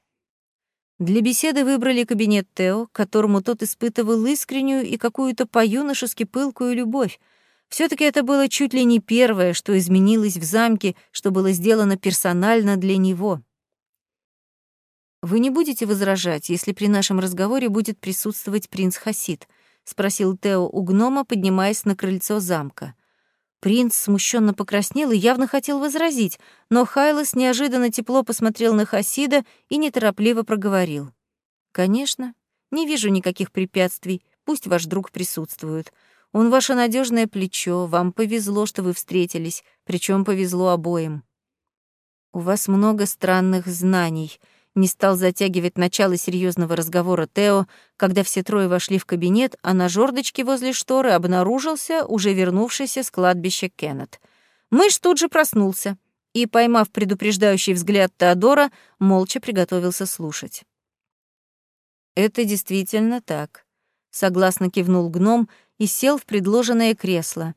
Для беседы выбрали кабинет Тео, которому тот испытывал искреннюю и какую-то по-юношески пылкую любовь. все таки это было чуть ли не первое, что изменилось в замке, что было сделано персонально для него. «Вы не будете возражать, если при нашем разговоре будет присутствовать принц Хасид?» — спросил Тео у гнома, поднимаясь на крыльцо замка. Принц смущенно покраснел и явно хотел возразить, но Хайлос неожиданно тепло посмотрел на Хасида и неторопливо проговорил. «Конечно, не вижу никаких препятствий, пусть ваш друг присутствует. Он ваше надежное плечо, вам повезло, что вы встретились, причем повезло обоим. У вас много странных знаний», не стал затягивать начало серьезного разговора Тео, когда все трое вошли в кабинет, а на жердочке возле шторы обнаружился уже вернувшийся с кладбища Кеннет. Мышь тут же проснулся и, поймав предупреждающий взгляд Теодора, молча приготовился слушать. «Это действительно так», — согласно кивнул гном и сел в предложенное кресло.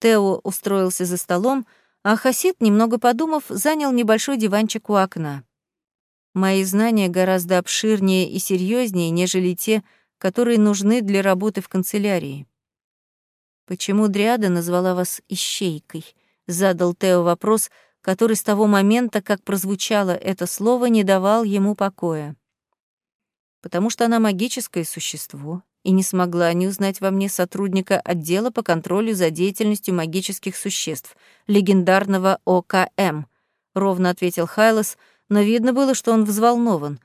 Тео устроился за столом, а Хасид, немного подумав, занял небольшой диванчик у окна. Мои знания гораздо обширнее и серьезнее, нежели те, которые нужны для работы в канцелярии. Почему Дриада назвала вас ищейкой? Задал Тео вопрос, который с того момента, как прозвучало это слово, не давал ему покоя. Потому что она магическое существо и не смогла не узнать во мне сотрудника отдела по контролю за деятельностью магических существ, легендарного ОКМ, ровно ответил Хайлос, — но видно было, что он взволнован.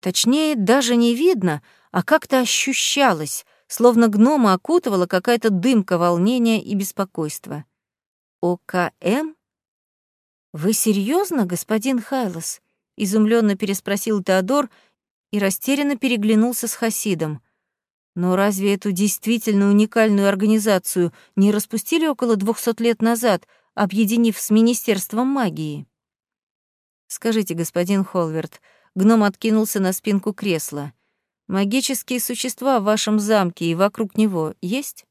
Точнее, даже не видно, а как-то ощущалось, словно гнома окутывала какая-то дымка волнения и беспокойства. «ОКМ? Вы серьезно, господин Хайлос?» — изумленно переспросил Теодор и растерянно переглянулся с Хасидом. Но разве эту действительно уникальную организацию не распустили около двухсот лет назад, объединив с Министерством магии? Скажите, господин Холверт, гном откинулся на спинку кресла. Магические существа в вашем замке и вокруг него есть?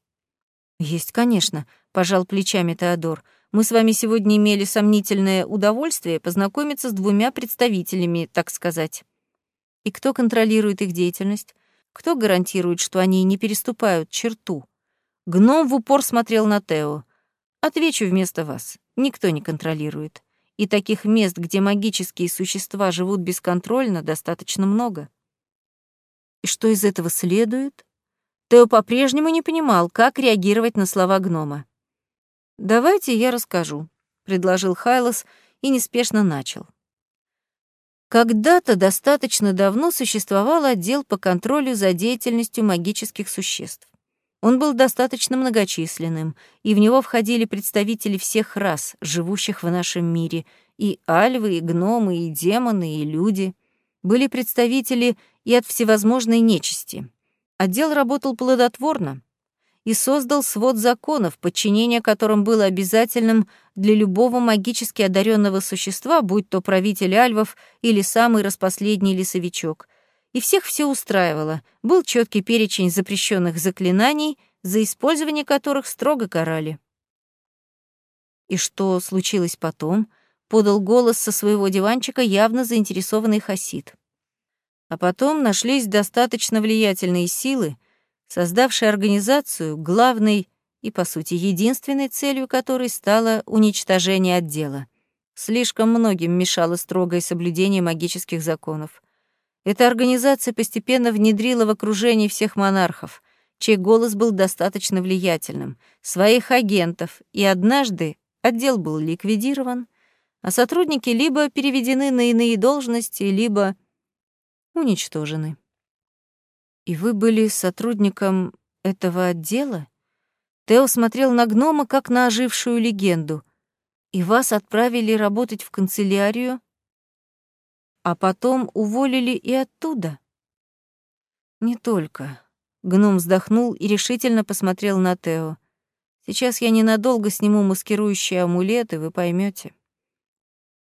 Есть, конечно, пожал плечами Теодор. Мы с вами сегодня имели сомнительное удовольствие познакомиться с двумя представителями, так сказать. И кто контролирует их деятельность? Кто гарантирует, что они не переступают черту? Гном в упор смотрел на Тео. Отвечу вместо вас. Никто не контролирует и таких мест, где магические существа живут бесконтрольно, достаточно много. И что из этого следует? Тео по-прежнему не понимал, как реагировать на слова гнома. «Давайте я расскажу», — предложил Хайлос и неспешно начал. Когда-то достаточно давно существовал отдел по контролю за деятельностью магических существ. Он был достаточно многочисленным, и в него входили представители всех рас, живущих в нашем мире, и альвы, и гномы, и демоны, и люди. Были представители и от всевозможной нечисти. Отдел работал плодотворно. и создал свод законов, подчинение которым было обязательным для любого магически одаренного существа, будь то правитель альвов или самый распоследний лесовичок. И всех все устраивало. Был четкий перечень запрещенных заклинаний, за использование которых строго карали. И что случилось потом? Подал голос со своего диванчика явно заинтересованный Хасид. А потом нашлись достаточно влиятельные силы, создавшие организацию, главной и, по сути, единственной целью которой стало уничтожение отдела. Слишком многим мешало строгое соблюдение магических законов. Эта организация постепенно внедрила в окружение всех монархов, чей голос был достаточно влиятельным, своих агентов, и однажды отдел был ликвидирован, а сотрудники либо переведены на иные должности, либо уничтожены. И вы были сотрудником этого отдела? Тео смотрел на гнома, как на ожившую легенду. И вас отправили работать в канцелярию, а потом уволили и оттуда? Не только. Гном вздохнул и решительно посмотрел на Тео. Сейчас я ненадолго сниму маскирующие амулеты, вы поймете.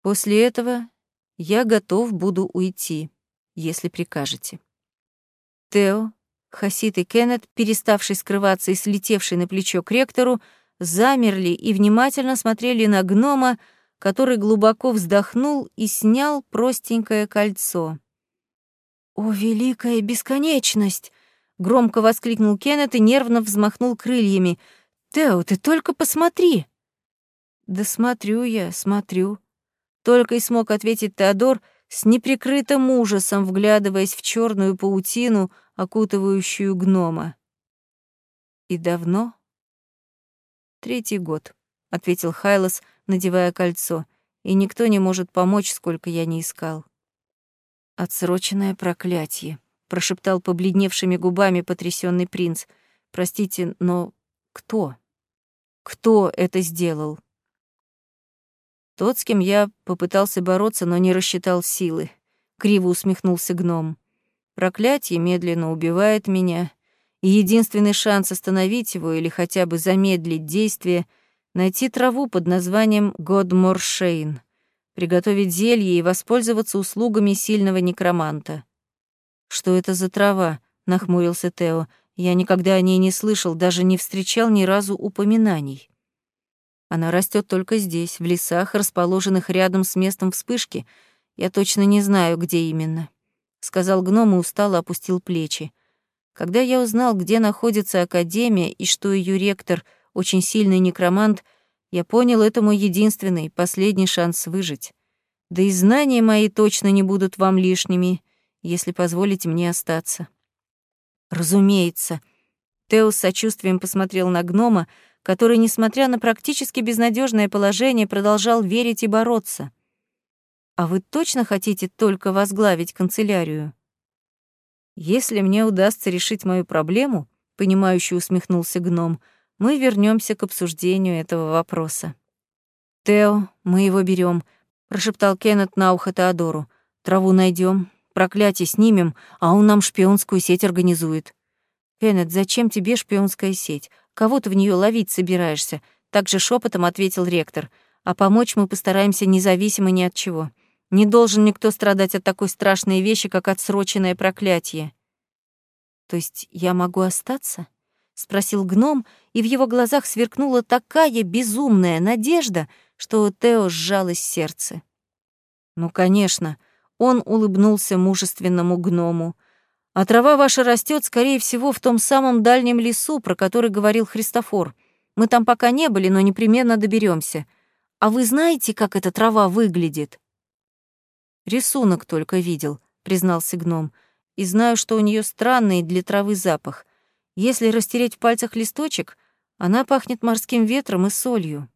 После этого я готов буду уйти, если прикажете. Тео, Хасит и Кеннет, переставший скрываться и слетевший на плечо к ректору, замерли и внимательно смотрели на гнома, который глубоко вздохнул и снял простенькое кольцо. «О, великая бесконечность!» — громко воскликнул Кеннет и нервно взмахнул крыльями. «Тео, ты только посмотри!» «Да смотрю я, смотрю», — только и смог ответить Теодор, с неприкрытым ужасом вглядываясь в черную паутину, окутывающую гнома. «И давно?» «Третий год», — ответил Хайлос, надевая кольцо, «и никто не может помочь, сколько я не искал». «Отсроченное проклятие», — прошептал побледневшими губами потрясенный принц. «Простите, но кто? Кто это сделал?» «Тот, с кем я попытался бороться, но не рассчитал силы», — криво усмехнулся гном. Проклятие медленно убивает меня, и единственный шанс остановить его или хотя бы замедлить действие — найти траву под названием Годморшейн, приготовить зелье и воспользоваться услугами сильного некроманта. «Что это за трава?» — нахмурился Тео. «Я никогда о ней не слышал, даже не встречал ни разу упоминаний». Она растет только здесь, в лесах, расположенных рядом с местом вспышки. Я точно не знаю, где именно сказал гном и устало опустил плечи. Когда я узнал, где находится академия и что ее ректор очень сильный некромант, я понял, это мой единственный, последний шанс выжить. Да и знания мои точно не будут вам лишними, если позволите мне остаться. Разумеется. Тео с сочувствием посмотрел на гнома, который, несмотря на практически безнадежное положение, продолжал верить и бороться. А вы точно хотите только возглавить канцелярию? Если мне удастся решить мою проблему, понимающе усмехнулся гном, мы вернемся к обсуждению этого вопроса. Тео, мы его берем, прошептал Кеннет на ухо Теодору. Траву найдем, проклятие снимем, а он нам шпионскую сеть организует. Кеннет, зачем тебе шпионская сеть? Кого ты в нее ловить собираешься? Также шепотом ответил ректор. А помочь мы постараемся независимо ни от чего. Не должен никто страдать от такой страшной вещи, как отсроченное проклятие. То есть я могу остаться? Спросил гном, и в его глазах сверкнула такая безумная надежда, что у Тео сжалось сердце. Ну, конечно, он улыбнулся мужественному гному. А трава ваша растет, скорее всего, в том самом дальнем лесу, про который говорил Христофор. Мы там пока не были, но непременно доберемся. А вы знаете, как эта трава выглядит? Рисунок только видел, признался гном. И знаю, что у нее странный для травы запах. Если растереть в пальцах листочек, она пахнет морским ветром и солью.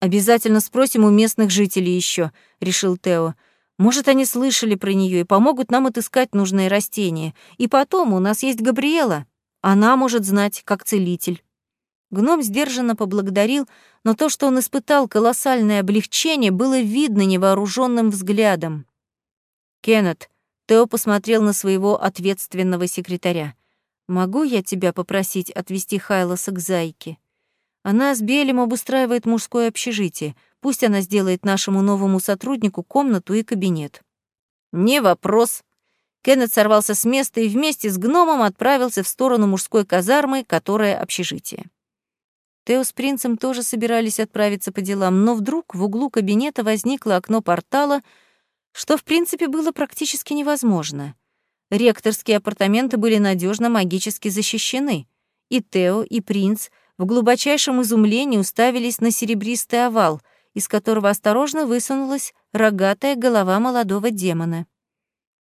Обязательно спросим у местных жителей еще, решил Тео. Может, они слышали про нее и помогут нам отыскать нужные растения. И потом у нас есть Габриэла. Она может знать, как целитель. Гном сдержанно поблагодарил, но то, что он испытал колоссальное облегчение, было видно невооруженным взглядом. «Кеннет», — Тео посмотрел на своего ответственного секретаря, «Могу я тебя попросить отвезти Хайлоса к Зайке? Она с Белем обустраивает мужское общежитие. Пусть она сделает нашему новому сотруднику комнату и кабинет». «Не вопрос». Кеннет сорвался с места и вместе с гномом отправился в сторону мужской казармы, которая общежитие. Тео с принцем тоже собирались отправиться по делам, но вдруг в углу кабинета возникло окно портала, что, в принципе, было практически невозможно. Ректорские апартаменты были надежно магически защищены, и Тео, и принц в глубочайшем изумлении уставились на серебристый овал, из которого осторожно высунулась рогатая голова молодого демона.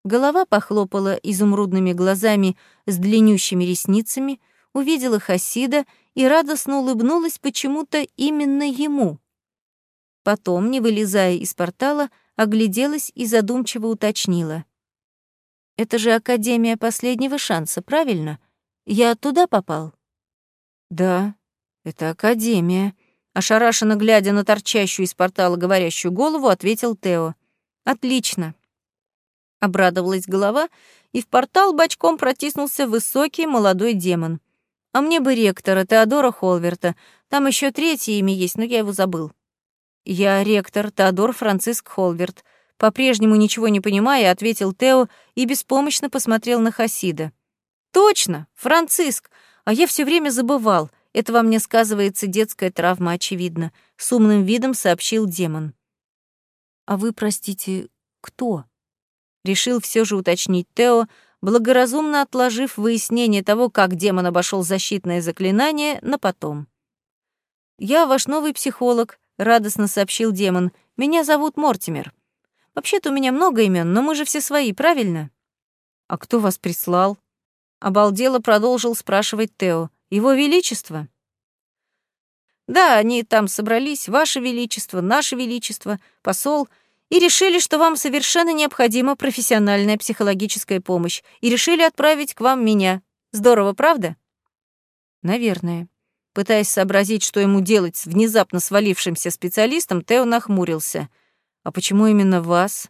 Голова похлопала изумрудными глазами с длиннющими ресницами, увидела Хасида и радостно улыбнулась почему-то именно ему. Потом, не вылезая из портала, огляделась и задумчиво уточнила. «Это же Академия последнего шанса, правильно? Я туда попал?» «Да, это Академия», — ошарашенно глядя на торчащую из портала говорящую голову, ответил Тео. «Отлично». Обрадовалась голова, и в портал бочком протиснулся высокий молодой демон. А мне бы ректора Теодора Холверта. Там еще третье имя есть, но я его забыл. Я ректор Теодор Франциск Холверт. По-прежнему ничего не понимая, ответил Тео и беспомощно посмотрел на Хасида. Точно, Франциск. А я все время забывал. Это во мне сказывается детская травма, очевидно, с умным видом сообщил демон. А вы, простите, кто? Решил все же уточнить Тео, благоразумно отложив выяснение того, как демон обошел защитное заклинание, на потом. «Я ваш новый психолог», — радостно сообщил демон. «Меня зовут Мортимер. Вообще-то у меня много имен, но мы же все свои, правильно?» «А кто вас прислал?» Обалдело продолжил спрашивать Тео. «Его Величество?» «Да, они там собрались, Ваше Величество, Наше Величество, посол — и решили, что вам совершенно необходима профессиональная психологическая помощь, и решили отправить к вам меня. Здорово, правда? Наверное. Пытаясь сообразить, что ему делать с внезапно свалившимся специалистом, Тео нахмурился. А почему именно вас?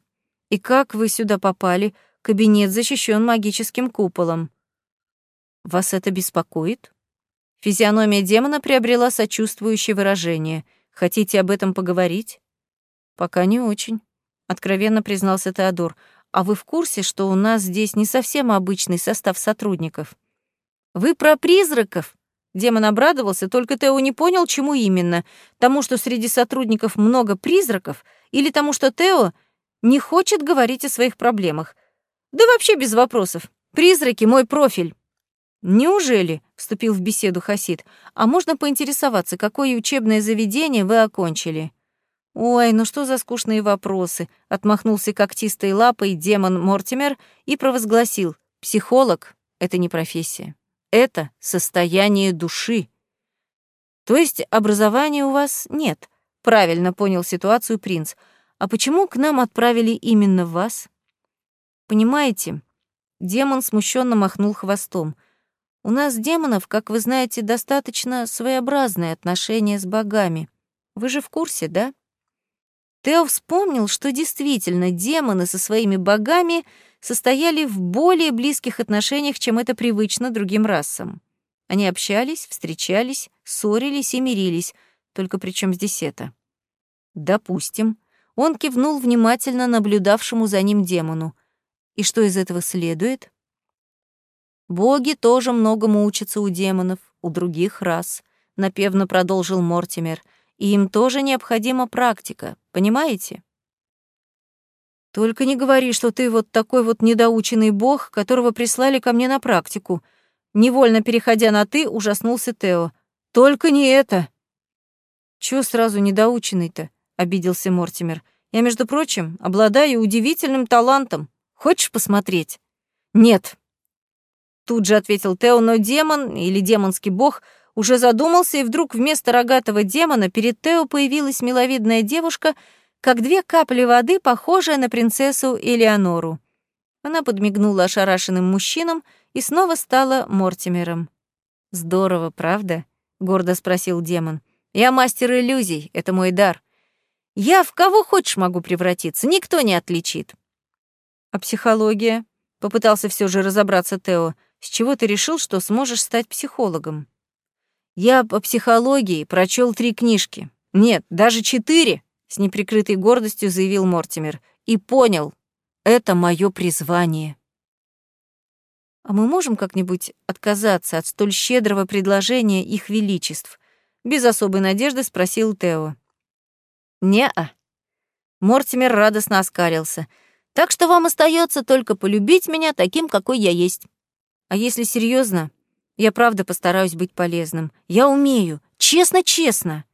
И как вы сюда попали? Кабинет защищен магическим куполом. Вас это беспокоит? Физиономия демона приобрела сочувствующее выражение. Хотите об этом поговорить? Пока не очень откровенно признался Теодор. А вы в курсе, что у нас здесь не совсем обычный состав сотрудников? Вы про призраков? Демон обрадовался, только Тео не понял, чему именно. Тому, что среди сотрудников много призраков, или тому, что Тео не хочет говорить о своих проблемах. Да вообще без вопросов. Призраки — мой профиль. «Неужели?» — вступил в беседу Хасид. «А можно поинтересоваться, какое учебное заведение вы окончили?» «Ой, ну что за скучные вопросы?» — отмахнулся когтистой лапой демон Мортимер и провозгласил. «Психолог — это не профессия. Это состояние души». «То есть образования у вас нет?» — правильно понял ситуацию принц. «А почему к нам отправили именно вас?» «Понимаете?» — демон смущенно махнул хвостом. «У нас, демонов, как вы знаете, достаточно своеобразное отношение с богами. Вы же в курсе, да?» Тео вспомнил, что действительно демоны со своими богами состояли в более близких отношениях, чем это привычно другим расам. Они общались, встречались, ссорились и мирились. Только при чем здесь это? Допустим. Он кивнул внимательно наблюдавшему за ним демону. И что из этого следует? Боги тоже многому учатся у демонов, у других рас, напевно продолжил Мортимер — и им тоже необходима практика, понимаете? Только не говори, что ты вот такой вот недоученный бог, которого прислали ко мне на практику. Невольно переходя на «ты», ужаснулся Тео. Только не это. Чё сразу недоученный-то? обиделся Мортимер. Я, между прочим, обладаю удивительным талантом. Хочешь посмотреть? Нет. Тут же ответил Тео, но демон или демонский бог — уже задумался, и вдруг вместо рогатого демона перед Тео появилась миловидная девушка, как две капли воды, похожая на принцессу Элеонору. Она подмигнула ошарашенным мужчинам и снова стала Мортимером. «Здорово, правда?» — гордо спросил демон. «Я мастер иллюзий, это мой дар. Я в кого хочешь могу превратиться, никто не отличит». «А психология?» — попытался все же разобраться Тео. С чего ты решил, что сможешь стать психологом? Я по психологии прочел три книжки. Нет, даже четыре, с неприкрытой гордостью заявил Мортимер. И понял, это мое призвание. А мы можем как-нибудь отказаться от столь щедрого предложения их величеств? Без особой надежды спросил Тео. Не-а. Мортимер радостно оскалился. Так что вам остается только полюбить меня таким, какой я есть. А если серьезно, я правда постараюсь быть полезным. Я умею. Честно-честно.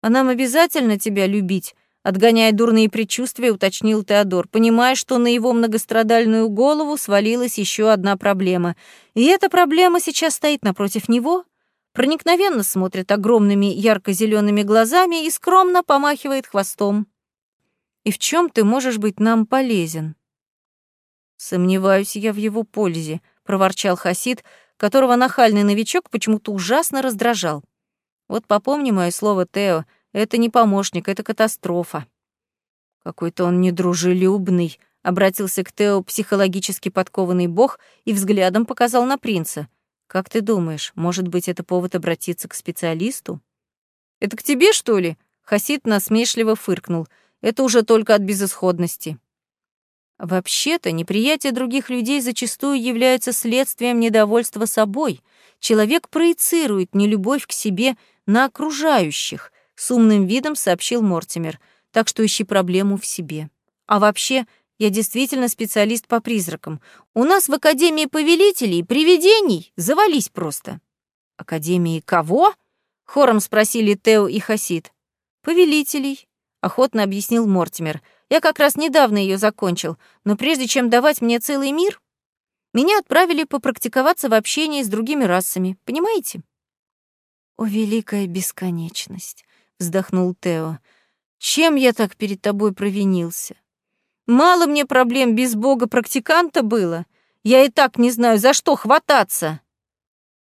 А нам обязательно тебя любить, отгоняя дурные предчувствия, уточнил Теодор, понимая, что на его многострадальную голову свалилась еще одна проблема. И эта проблема сейчас стоит напротив него, проникновенно смотрит огромными ярко-зелеными глазами и скромно помахивает хвостом. И в чем ты можешь быть нам полезен? Сомневаюсь я в его пользе, проворчал Хасид, которого нахальный новичок почему-то ужасно раздражал. Вот попомни мое слово, Тео, это не помощник, это катастрофа. Какой-то он недружелюбный, обратился к Тео психологически подкованный бог и взглядом показал на принца. Как ты думаешь, может быть, это повод обратиться к специалисту? Это к тебе, что ли? Хасид насмешливо фыркнул. Это уже только от безысходности. Вообще-то, неприятие других людей зачастую является следствием недовольства собой. Человек проецирует нелюбовь к себе на окружающих, с умным видом сообщил Мортимер, так что ищи проблему в себе. А вообще, я действительно специалист по призракам. У нас в Академии повелителей привидений завались просто. Академии кого? Хором спросили Тео и Хасид. Повелителей, охотно объяснил Мортимер. Я как раз недавно ее закончил, но прежде чем давать мне целый мир, меня отправили попрактиковаться в общении с другими расами, понимаете? О, великая бесконечность, вздохнул Тео. Чем я так перед тобой провинился? Мало мне проблем без бога-практиканта было. Я и так не знаю, за что хвататься.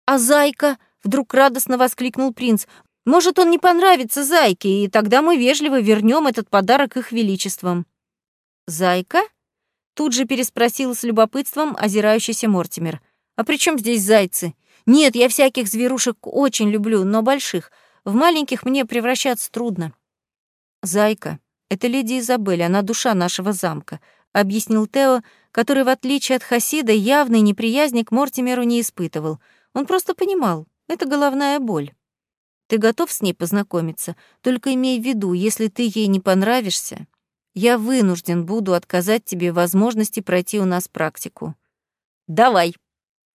А зайка, вдруг радостно воскликнул принц, может, он не понравится Зайке, и тогда мы вежливо вернем этот подарок их величествам». «Зайка?» Тут же переспросил с любопытством озирающийся Мортимер. «А при чем здесь зайцы? Нет, я всяких зверушек очень люблю, но больших. В маленьких мне превращаться трудно». «Зайка, это леди Изабель, она душа нашего замка», — объяснил Тео, который, в отличие от Хасида, явный неприязни к Мортимеру не испытывал. Он просто понимал, это головная боль. Ты готов с ней познакомиться? Только имей в виду, если ты ей не понравишься, я вынужден буду отказать тебе возможности пройти у нас практику. Давай.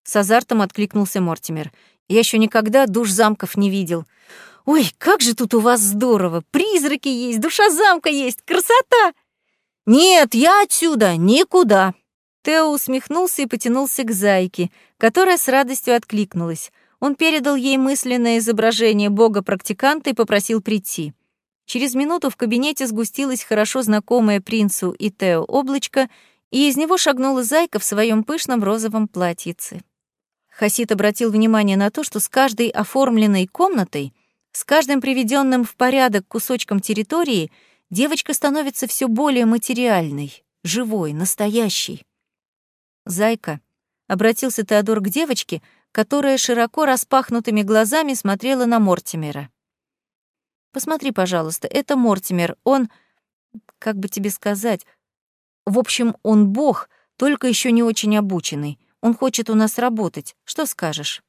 С азартом откликнулся Мортимер. Я еще никогда душ замков не видел. Ой, как же тут у вас здорово! Призраки есть, душа замка есть, красота! Нет, я отсюда никуда. Тео усмехнулся и потянулся к зайке, которая с радостью откликнулась. Он передал ей мысленное изображение бога-практиканта и попросил прийти. Через минуту в кабинете сгустилось хорошо знакомое принцу и Тео облачко, и из него шагнула зайка в своем пышном розовом платьице. Хасид обратил внимание на то, что с каждой оформленной комнатой, с каждым приведенным в порядок кусочком территории девочка становится все более материальной, живой, настоящей. «Зайка», — обратился Теодор к девочке, которая широко распахнутыми глазами смотрела на Мортимера. «Посмотри, пожалуйста, это Мортимер, он... Как бы тебе сказать? В общем, он бог, только еще не очень обученный. Он хочет у нас работать. Что скажешь?»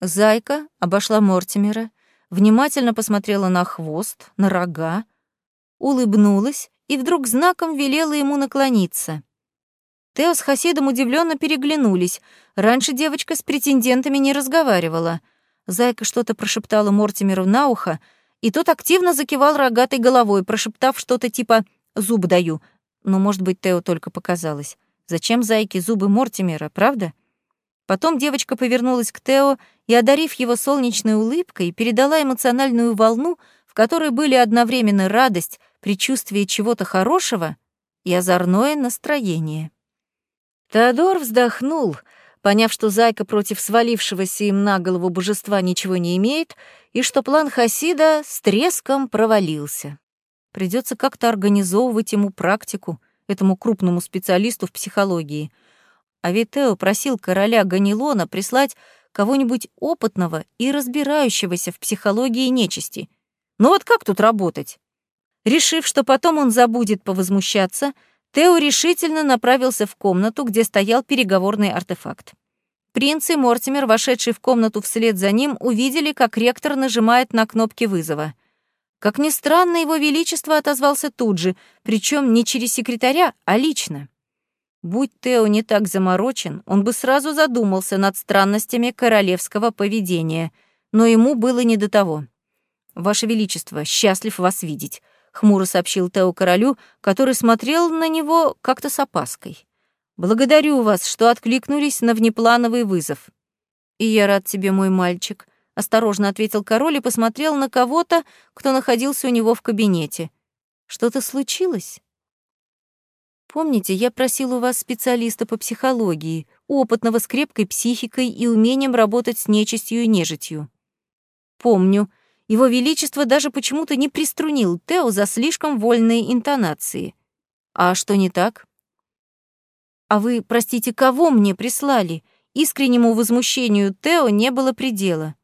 Зайка обошла Мортимера, внимательно посмотрела на хвост, на рога, улыбнулась и вдруг знаком велела ему наклониться. Тео с Хасидом удивленно переглянулись. Раньше девочка с претендентами не разговаривала. Зайка что-то прошептала Мортимеру на ухо, и тот активно закивал рогатой головой, прошептав что-то типа «зуб даю». Но, может быть, Тео только показалось. Зачем Зайке зубы Мортимера, правда? Потом девочка повернулась к Тео и, одарив его солнечной улыбкой, передала эмоциональную волну, в которой были одновременно радость, предчувствие чего-то хорошего и озорное настроение. Теодор вздохнул, поняв, что зайка против свалившегося им на голову божества ничего не имеет, и что план Хасида с треском провалился. Придется как-то организовывать ему практику, этому крупному специалисту в психологии. А ведь Тео просил короля Ганилона прислать кого-нибудь опытного и разбирающегося в психологии нечисти. Ну вот как тут работать? Решив, что потом он забудет повозмущаться, Тео решительно направился в комнату, где стоял переговорный артефакт. Принц и Мортимер, вошедшие в комнату вслед за ним, увидели, как ректор нажимает на кнопки вызова. Как ни странно, его величество отозвался тут же, причем не через секретаря, а лично. Будь Тео не так заморочен, он бы сразу задумался над странностями королевского поведения, но ему было не до того. «Ваше Величество, счастлив вас видеть», — хмуро сообщил Тео королю, который смотрел на него как-то с опаской. Благодарю вас, что откликнулись на внеплановый вызов. И я рад тебе, мой мальчик, осторожно ответил король и посмотрел на кого-то, кто находился у него в кабинете. Что-то случилось? Помните, я просил у вас специалиста по психологии, опытного с крепкой психикой и умением работать с нечистью и нежитью. Помню. Его Величество даже почему-то не приструнил Тео за слишком вольные интонации. А что не так? «А вы, простите, кого мне прислали?» Искреннему возмущению Тео не было предела.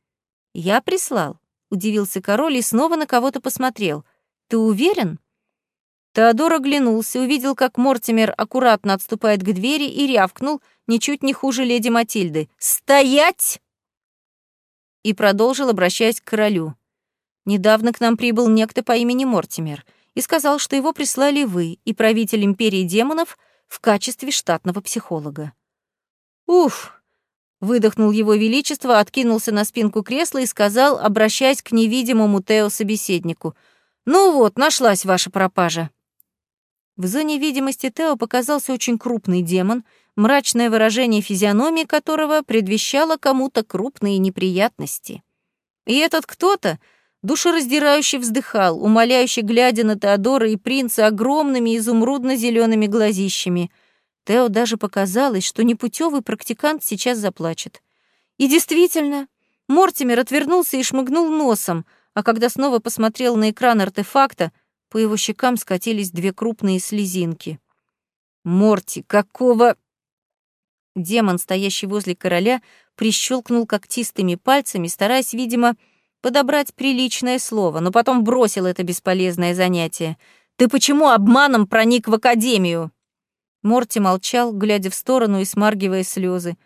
«Я прислал», — удивился король и снова на кого-то посмотрел. «Ты уверен?» Теодор оглянулся, увидел, как Мортимер аккуратно отступает к двери и рявкнул, ничуть не хуже леди Матильды. «Стоять!» И продолжил, обращаясь к королю. «Недавно к нам прибыл некто по имени Мортимер и сказал, что его прислали вы, и правитель Империи демонов — в качестве штатного психолога. «Уф!» — выдохнул его величество, откинулся на спинку кресла и сказал, обращаясь к невидимому Тео-собеседнику. «Ну вот, нашлась ваша пропажа». В зоне видимости Тео показался очень крупный демон, мрачное выражение физиономии которого предвещало кому-то крупные неприятности. И этот кто-то душераздирающе вздыхал, умоляюще глядя на Теодора и принца огромными изумрудно зелеными глазищами. Тео даже показалось, что непутевый практикант сейчас заплачет. И действительно, Мортимер отвернулся и шмыгнул носом, а когда снова посмотрел на экран артефакта, по его щекам скатились две крупные слезинки. «Морти, какого...» Демон, стоящий возле короля, прищелкнул когтистыми пальцами, стараясь, видимо, подобрать приличное слово, но потом бросил это бесполезное занятие. «Ты почему обманом проник в академию?» Морти молчал, глядя в сторону и смаргивая слезы.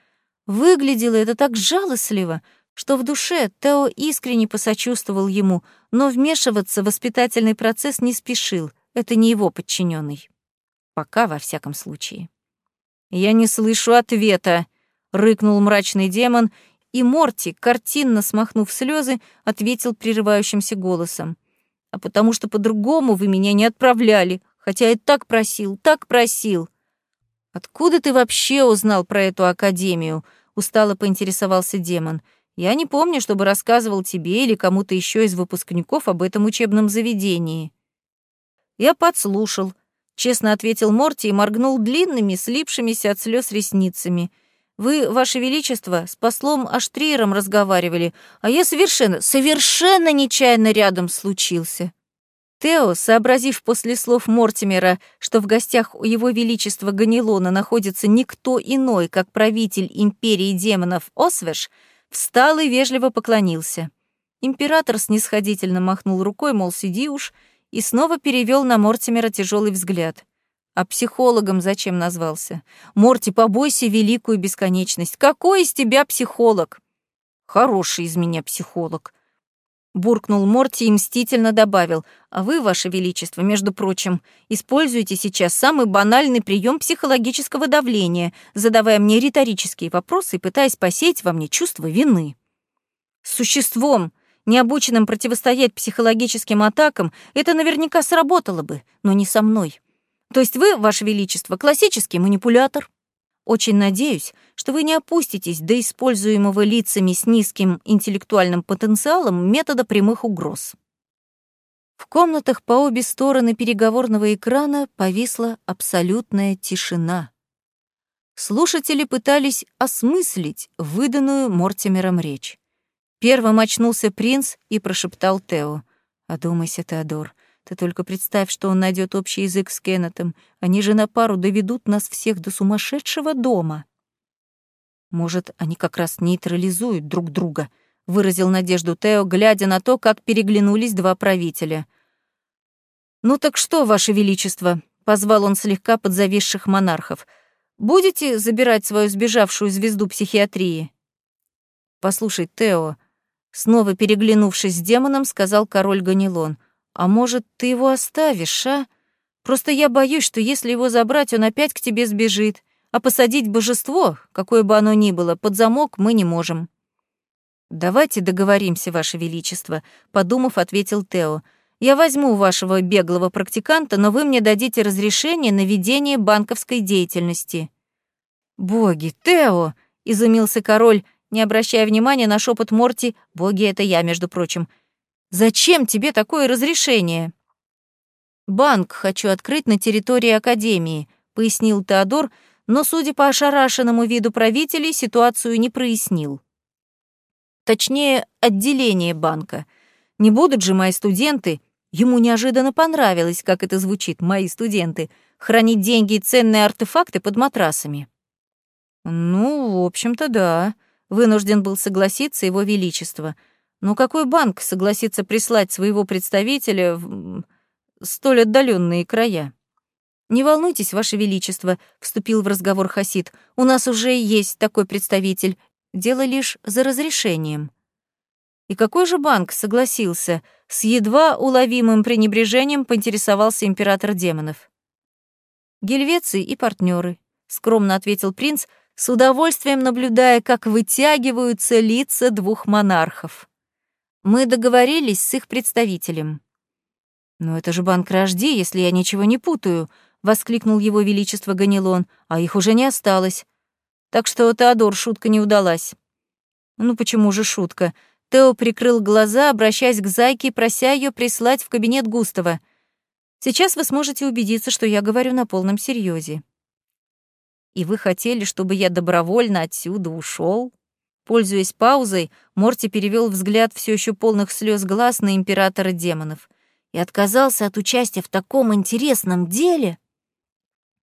Выглядело это так жалостливо, что в душе Тео искренне посочувствовал ему, но вмешиваться в воспитательный процесс не спешил. Это не его подчиненный. Пока, во всяком случае. «Я не слышу ответа», — рыкнул мрачный демон и Морти, картинно смахнув слезы, ответил прерывающимся голосом. «А потому что по-другому вы меня не отправляли, хотя я так просил, так просил». «Откуда ты вообще узнал про эту академию?» — устало поинтересовался демон. «Я не помню, чтобы рассказывал тебе или кому-то еще из выпускников об этом учебном заведении». «Я подслушал», — честно ответил Морти и моргнул длинными, слипшимися от слез ресницами — вы, Ваше Величество, с послом Аштриером разговаривали, а я совершенно, совершенно нечаянно рядом случился». Тео, сообразив после слов Мортимера, что в гостях у его величества Ганилона находится никто иной, как правитель империи демонов Освеш, встал и вежливо поклонился. Император снисходительно махнул рукой, мол, сиди уж, и снова перевел на Мортимера тяжелый взгляд. А психологом зачем назвался? Морти, побойся великую бесконечность. Какой из тебя психолог? Хороший из меня психолог. Буркнул Морти и мстительно добавил, а вы, ваше величество, между прочим, используете сейчас самый банальный прием психологического давления, задавая мне риторические вопросы и пытаясь посеять во мне чувство вины. С существом, необученным противостоять психологическим атакам, это наверняка сработало бы, но не со мной. То есть вы, Ваше Величество, классический манипулятор. Очень надеюсь, что вы не опуститесь до используемого лицами с низким интеллектуальным потенциалом метода прямых угроз. В комнатах по обе стороны переговорного экрана повисла абсолютная тишина. Слушатели пытались осмыслить выданную Мортимером речь. Первым очнулся принц и прошептал Тео. «Одумайся, Теодор, ты только представь, что он найдет общий язык с Кеннетом. Они же на пару доведут нас всех до сумасшедшего дома. Может, они как раз нейтрализуют друг друга, выразил надежду Тео, глядя на то, как переглянулись два правителя. Ну так что, ваше величество, позвал он слегка подзависших монархов. Будете забирать свою сбежавшую звезду психиатрии? Послушай, Тео, снова переглянувшись с демоном, сказал король Ганилон. А может, ты его оставишь, а? Просто я боюсь, что если его забрать, он опять к тебе сбежит. А посадить божество, какое бы оно ни было, под замок мы не можем. Давайте договоримся, ваше величество, подумав, ответил Тео. Я возьму вашего беглого практиканта, но вы мне дадите разрешение на ведение банковской деятельности. Боги, Тео, изумился король, не обращая внимания на шепот Морти. Боги, это я, между прочим. Зачем тебе такое разрешение? Банк хочу открыть на территории академии, пояснил Теодор, но, судя по ошарашенному виду правителей, ситуацию не прояснил. Точнее, отделение банка. Не будут же мои студенты, ему неожиданно понравилось, как это звучит, мои студенты, хранить деньги и ценные артефакты под матрасами. Ну, в общем-то, да, вынужден был согласиться его величество. Но какой банк согласится прислать своего представителя в столь отдаленные края? «Не волнуйтесь, Ваше Величество», — вступил в разговор Хасид. «У нас уже есть такой представитель. Дело лишь за разрешением». И какой же банк согласился? С едва уловимым пренебрежением поинтересовался император демонов. «Гельвеции и партнеры, скромно ответил принц, с удовольствием наблюдая, как вытягиваются лица двух монархов. «Мы договорились с их представителем». «Но это же банк Рожди, если я ничего не путаю», — воскликнул его величество Ганилон, «а их уже не осталось. Так что, Теодор, шутка не удалась». «Ну почему же шутка?» Тео прикрыл глаза, обращаясь к Зайке, прося ее прислать в кабинет Густава. «Сейчас вы сможете убедиться, что я говорю на полном серьезе. «И вы хотели, чтобы я добровольно отсюда ушел? Пользуясь паузой, Морти перевел взгляд все еще полных слез глаз на императора демонов. «И отказался от участия в таком интересном деле?»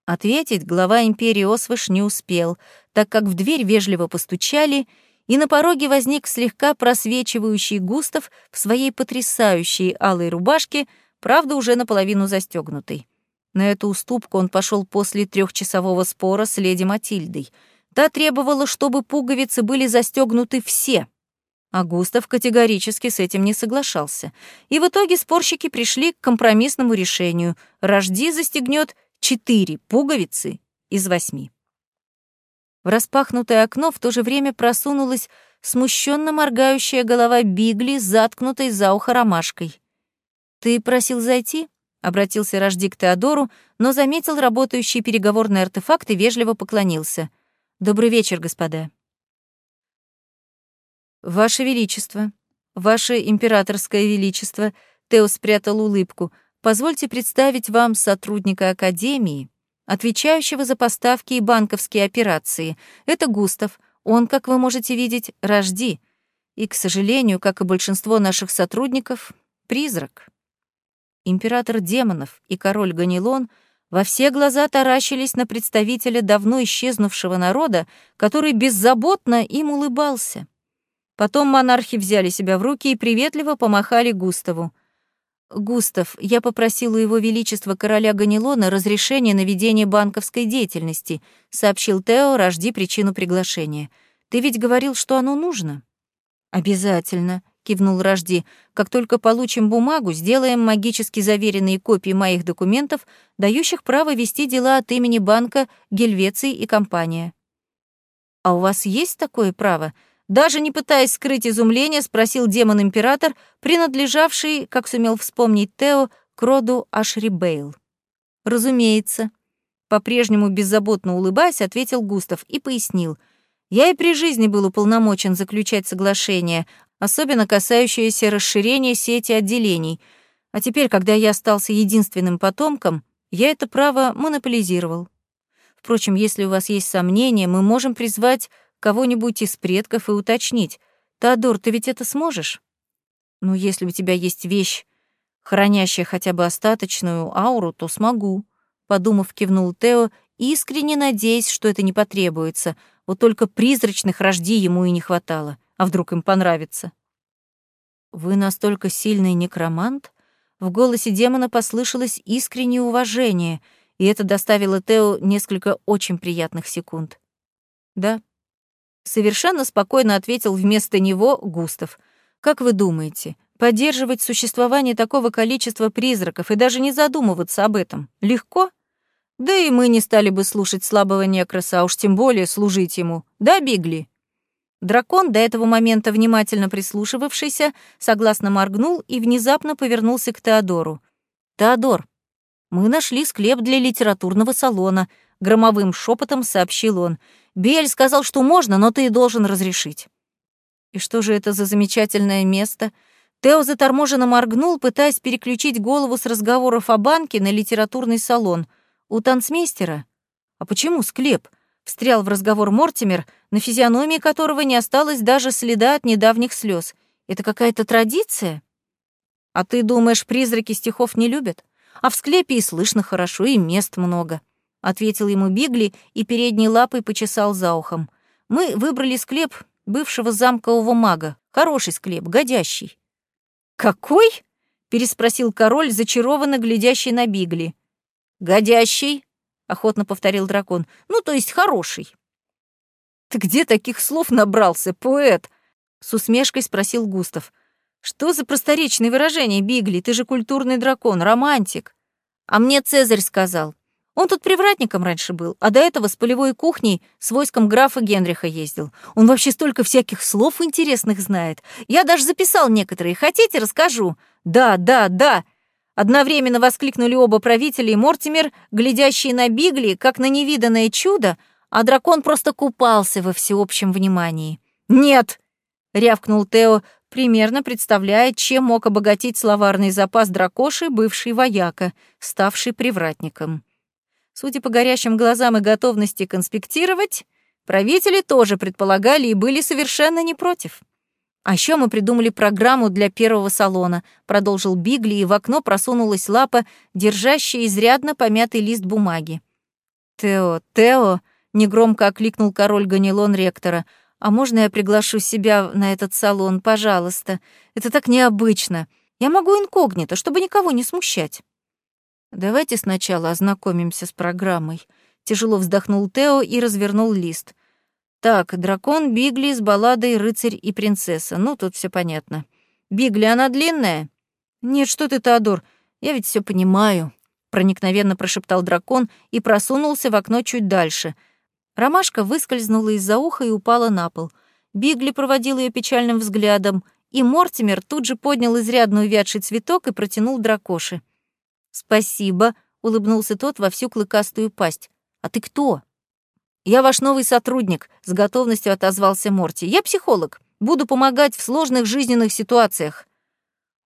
Ответить глава империи Освыш не успел, так как в дверь вежливо постучали, и на пороге возник слегка просвечивающий Густав в своей потрясающей алой рубашке, правда, уже наполовину застегнутой. На эту уступку он пошел после трехчасового спора с леди Матильдой. Та требовала, чтобы пуговицы были застегнуты все, а Густав категорически с этим не соглашался. И в итоге спорщики пришли к компромиссному решению. Рожди застегнет четыре пуговицы из восьми. В распахнутое окно в то же время просунулась смущенно моргающая голова Бигли, заткнутой за ухо ромашкой. «Ты просил зайти?» — обратился Рожди к Теодору, но заметил работающий переговорный артефакт и вежливо поклонился. «Добрый вечер, господа». «Ваше Величество, Ваше Императорское Величество», — Тео спрятал улыбку — Позвольте представить вам сотрудника Академии, отвечающего за поставки и банковские операции. Это Густав. Он, как вы можете видеть, рожди. И, к сожалению, как и большинство наших сотрудников, призрак. Император демонов и король Ганилон во все глаза таращились на представителя давно исчезнувшего народа, который беззаботно им улыбался. Потом монархи взяли себя в руки и приветливо помахали Густаву — «Густав, я попросила его величество короля Ганилона разрешения на ведение банковской деятельности», сообщил Тео, рожди причину приглашения. «Ты ведь говорил, что оно нужно?» «Обязательно», — кивнул Рожди. «Как только получим бумагу, сделаем магически заверенные копии моих документов, дающих право вести дела от имени банка Гельвеции и компания». «А у вас есть такое право?» Даже не пытаясь скрыть изумление, спросил демон-император, принадлежавший, как сумел вспомнить Тео, к роду Ашрибейл. «Разумеется». По-прежнему беззаботно улыбаясь, ответил Густав и пояснил. «Я и при жизни был уполномочен заключать соглашение, особенно касающееся расширения сети отделений. А теперь, когда я остался единственным потомком, я это право монополизировал. Впрочем, если у вас есть сомнения, мы можем призвать кого-нибудь из предков и уточнить. «Теодор, ты ведь это сможешь?» «Ну, если у тебя есть вещь, хранящая хотя бы остаточную ауру, то смогу», — подумав, кивнул Тео, искренне надеясь, что это не потребуется. Вот только призрачных рожди ему и не хватало. А вдруг им понравится? «Вы настолько сильный некромант?» В голосе демона послышалось искреннее уважение, и это доставило Тео несколько очень приятных секунд. «Да». Совершенно спокойно ответил вместо него Густав. «Как вы думаете, поддерживать существование такого количества призраков и даже не задумываться об этом легко?» Да и мы не стали бы слушать слабого некраса, а уж тем более служить ему. Да, Бигли?» Дракон, до этого момента внимательно прислушивавшийся, согласно моргнул и внезапно повернулся к Теодору. «Теодор, мы нашли склеп для литературного салона», — громовым шепотом сообщил он. «Бель сказал, что можно, но ты должен разрешить». «И что же это за замечательное место?» Тео заторможенно моргнул, пытаясь переключить голову с разговоров о банке на литературный салон — у танцмейстера? А почему склеп? Встрял в разговор Мортимер, на физиономии которого не осталось даже следа от недавних слез. Это какая-то традиция? А ты думаешь, призраки стихов не любят? А в склепе и слышно хорошо, и мест много. Ответил ему Бигли и передней лапой почесал за ухом. Мы выбрали склеп бывшего замкового мага. Хороший склеп, годящий. «Какой?» — переспросил король, зачарованно глядящий на Бигли. «Годящий», — охотно повторил дракон, — «ну, то есть хороший». «Ты где таких слов набрался, поэт?» — с усмешкой спросил Густав. «Что за просторечные выражения, Бигли? Ты же культурный дракон, романтик». «А мне Цезарь сказал. Он тут привратником раньше был, а до этого с полевой кухней с войском графа Генриха ездил. Он вообще столько всяких слов интересных знает. Я даже записал некоторые. Хотите, расскажу?» «Да, да, да!» Одновременно воскликнули оба правителя и Мортимер, глядящие на Бигли, как на невиданное чудо, а дракон просто купался во всеобщем внимании. «Нет!» — рявкнул Тео, примерно представляя, чем мог обогатить словарный запас дракоши бывший вояка, ставший привратником. Судя по горящим глазам и готовности конспектировать, правители тоже предполагали и были совершенно не против. А еще мы придумали программу для первого салона, продолжил Бигли, и в окно просунулась лапа, держащая изрядно помятый лист бумаги. Тео, Тео, негромко окликнул король Ганилон ректора. А можно я приглашу себя на этот салон, пожалуйста? Это так необычно. Я могу инкогнито, чтобы никого не смущать. Давайте сначала ознакомимся с программой. Тяжело вздохнул Тео и развернул лист. Так, дракон Бигли с балладой «Рыцарь и принцесса». Ну, тут все понятно. Бигли, она длинная? Нет, что ты, Теодор, я ведь все понимаю. Проникновенно прошептал дракон и просунулся в окно чуть дальше. Ромашка выскользнула из-за уха и упала на пол. Бигли проводил ее печальным взглядом, и Мортимер тут же поднял изрядно увядший цветок и протянул дракоши. «Спасибо», — улыбнулся тот во всю клыкастую пасть. «А ты кто?» «Я ваш новый сотрудник», — с готовностью отозвался Морти. «Я психолог. Буду помогать в сложных жизненных ситуациях».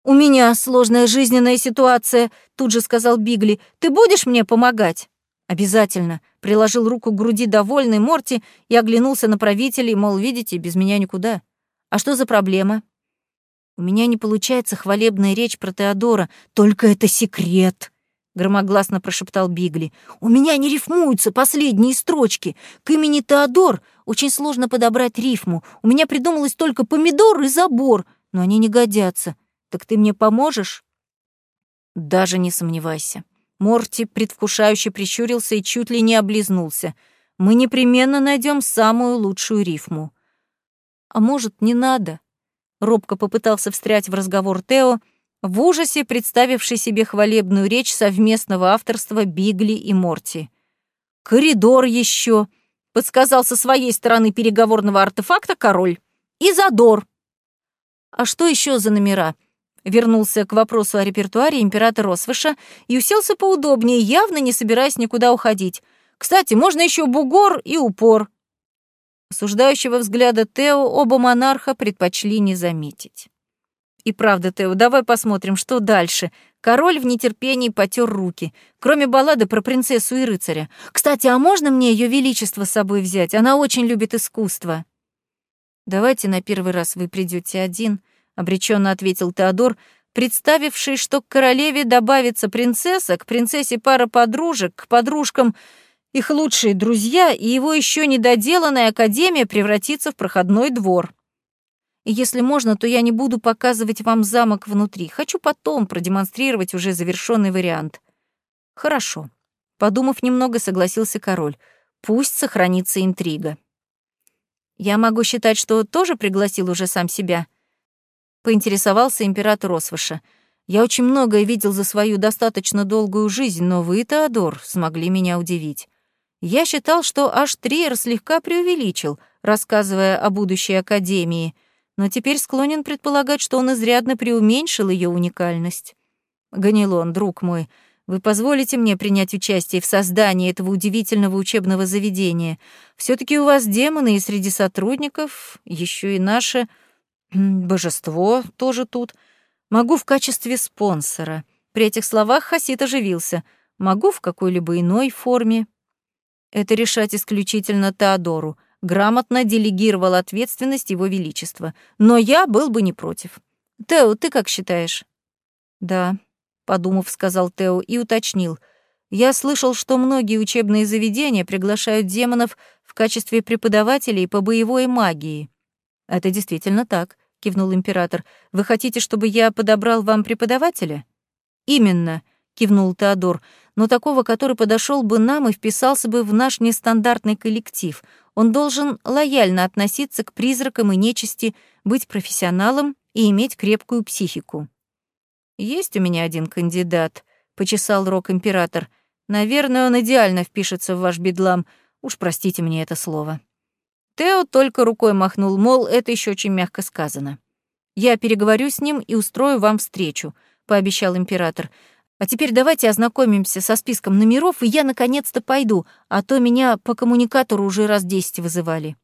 «У меня сложная жизненная ситуация», — тут же сказал Бигли. «Ты будешь мне помогать?» «Обязательно», — приложил руку к груди довольный Морти и оглянулся на правителей, мол, видите, без меня никуда. «А что за проблема?» «У меня не получается хвалебная речь про Теодора, только это секрет», громогласно прошептал Бигли. «У меня не рифмуются последние строчки. К имени Теодор очень сложно подобрать рифму. У меня придумалось только помидор и забор, но они не годятся. Так ты мне поможешь?» «Даже не сомневайся». Морти предвкушающе прищурился и чуть ли не облизнулся. «Мы непременно найдем самую лучшую рифму». «А может, не надо?» Робко попытался встрять в разговор Тео, — в ужасе представивший себе хвалебную речь совместного авторства Бигли и Морти. «Коридор еще», — подсказал со своей стороны переговорного артефакта король. «И задор». «А что еще за номера?» Вернулся к вопросу о репертуаре император Росвыша и уселся поудобнее, явно не собираясь никуда уходить. «Кстати, можно еще бугор и упор». Осуждающего взгляда Тео оба монарха предпочли не заметить. И правда, Тео, давай посмотрим, что дальше. Король в нетерпении потер руки. Кроме баллады про принцессу и рыцаря. Кстати, а можно мне ее величество с собой взять? Она очень любит искусство. Давайте на первый раз вы придете один, обреченно ответил Теодор, представивший, что к королеве добавится принцесса, к принцессе пара подружек, к подружкам их лучшие друзья, и его еще недоделанная академия превратится в проходной двор. Если можно, то я не буду показывать вам замок внутри. Хочу потом продемонстрировать уже завершенный вариант. Хорошо. Подумав немного, согласился король. Пусть сохранится интрига. Я могу считать, что тоже пригласил уже сам себя. Поинтересовался император Освыша. Я очень многое видел за свою достаточно долгую жизнь, но вы, Теодор, смогли меня удивить. Я считал, что аж Триер слегка преувеличил, рассказывая о будущей академии, но теперь склонен предполагать, что он изрядно преуменьшил ее уникальность. Ганилон, друг мой, вы позволите мне принять участие в создании этого удивительного учебного заведения. все таки у вас демоны, и среди сотрудников еще и наше божество тоже тут — Могу в качестве спонсора. При этих словах Хасид оживился. Могу в какой-либо иной форме. Это решать исключительно Теодору. Грамотно делегировал ответственность его величества. Но я был бы не против. Тео, ты как считаешь? Да, подумав, сказал Тео и уточнил. Я слышал, что многие учебные заведения приглашают демонов в качестве преподавателей по боевой магии. Это действительно так кивнул император. Вы хотите, чтобы я подобрал вам преподавателя? Именно, кивнул Теодор, но такого, который подошел бы нам и вписался бы в наш нестандартный коллектив. Он должен лояльно относиться к призракам и нечисти, быть профессионалом и иметь крепкую психику. Есть у меня один кандидат, почесал рог император. Наверное, он идеально впишется в ваш бедлам. Уж простите мне это слово. Тео только рукой махнул, мол, это еще очень мягко сказано. «Я переговорю с ним и устрою вам встречу», — пообещал император. «А теперь давайте ознакомимся со списком номеров, и я наконец-то пойду, а то меня по коммуникатору уже раз десять вызывали».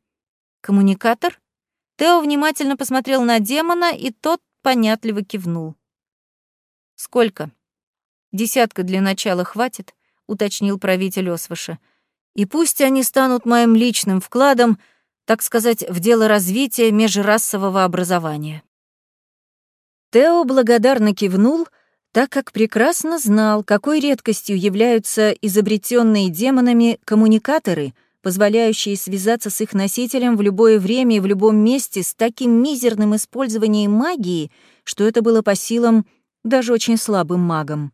«Коммуникатор?» Тео внимательно посмотрел на демона, и тот понятливо кивнул. «Сколько?» «Десятка для начала хватит», — уточнил правитель Освыша. «И пусть они станут моим личным вкладом так сказать, в дело развития межрасового образования. Тео благодарно кивнул, так как прекрасно знал, какой редкостью являются изобретенные демонами коммуникаторы, позволяющие связаться с их носителем в любое время и в любом месте с таким мизерным использованием магии, что это было по силам даже очень слабым магам.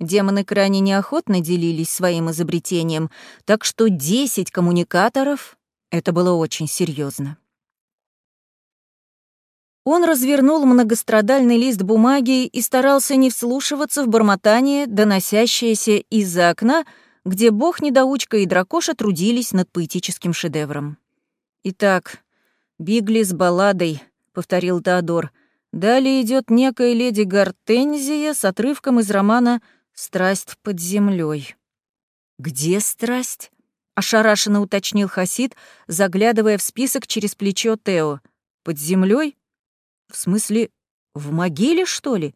Демоны крайне неохотно делились своим изобретением, так что 10 коммуникаторов это было очень серьезно. Он развернул многострадальный лист бумаги и старался не вслушиваться в бормотание, доносящееся из-за окна, где бог-недоучка и дракоша трудились над поэтическим шедевром. «Итак, Бигли с балладой», — повторил Теодор. «Далее идет некая леди Гортензия с отрывком из романа «Страсть под землей». «Где страсть?» ошарашенно уточнил Хасид, заглядывая в список через плечо Тео. Под землей? В смысле, в могиле, что ли?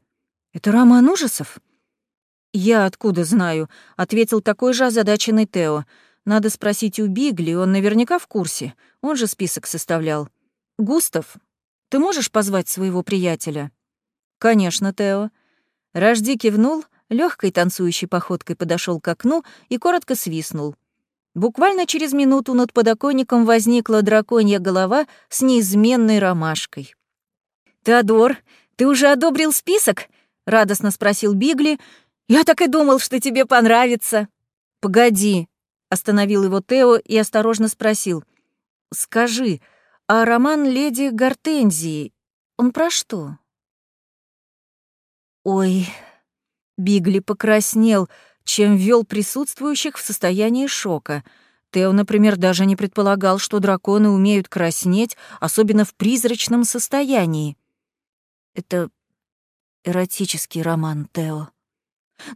Это роман ужасов? Я откуда знаю, ответил такой же озадаченный Тео. Надо спросить у Бигли, он наверняка в курсе. Он же список составлял. Густав, ты можешь позвать своего приятеля? Конечно, Тео. Рожди кивнул, легкой танцующей походкой подошел к окну и коротко свистнул. Буквально через минуту над подоконником возникла драконья голова с неизменной ромашкой. «Теодор, ты уже одобрил список?» — радостно спросил Бигли. «Я так и думал, что тебе понравится». «Погоди», — остановил его Тео и осторожно спросил. «Скажи, а роман леди Гортензии, он про что?» «Ой...» — Бигли покраснел — чем ввел присутствующих в состояние шока. Тео, например, даже не предполагал, что драконы умеют краснеть, особенно в призрачном состоянии. Это эротический роман, Тео.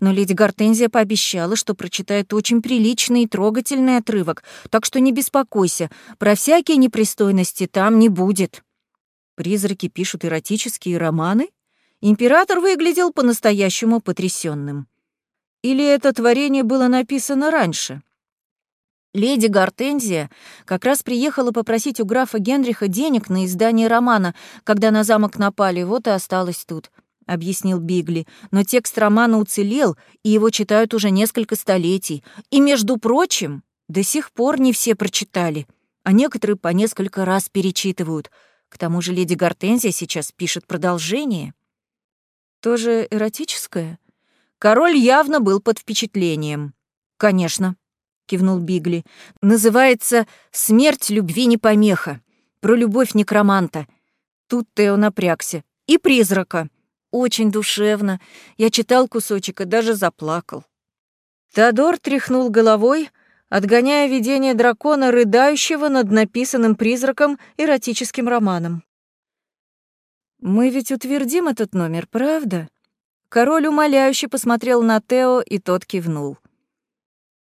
Но леди Гортензия пообещала, что прочитает очень приличный и трогательный отрывок, так что не беспокойся, про всякие непристойности там не будет. Призраки пишут эротические романы? Император выглядел по-настоящему потрясенным. Или это творение было написано раньше? Леди Гортензия как раз приехала попросить у графа Генриха денег на издание романа, когда на замок напали, вот и осталась тут. — объяснил Бигли, «но текст романа уцелел, и его читают уже несколько столетий. И, между прочим, до сих пор не все прочитали, а некоторые по несколько раз перечитывают. К тому же леди Гортензия сейчас пишет продолжение». «Тоже эротическое?» Король явно был под впечатлением. «Конечно», — кивнул Бигли. «Называется «Смерть любви не помеха». Про любовь некроманта. Тут Тео напрягся. И призрака. Очень душевно. Я читал кусочек и даже заплакал. Теодор тряхнул головой, отгоняя видение дракона, рыдающего над написанным призраком эротическим романом. «Мы ведь утвердим этот номер, правда?» Король умоляюще посмотрел на Тео, и тот кивнул.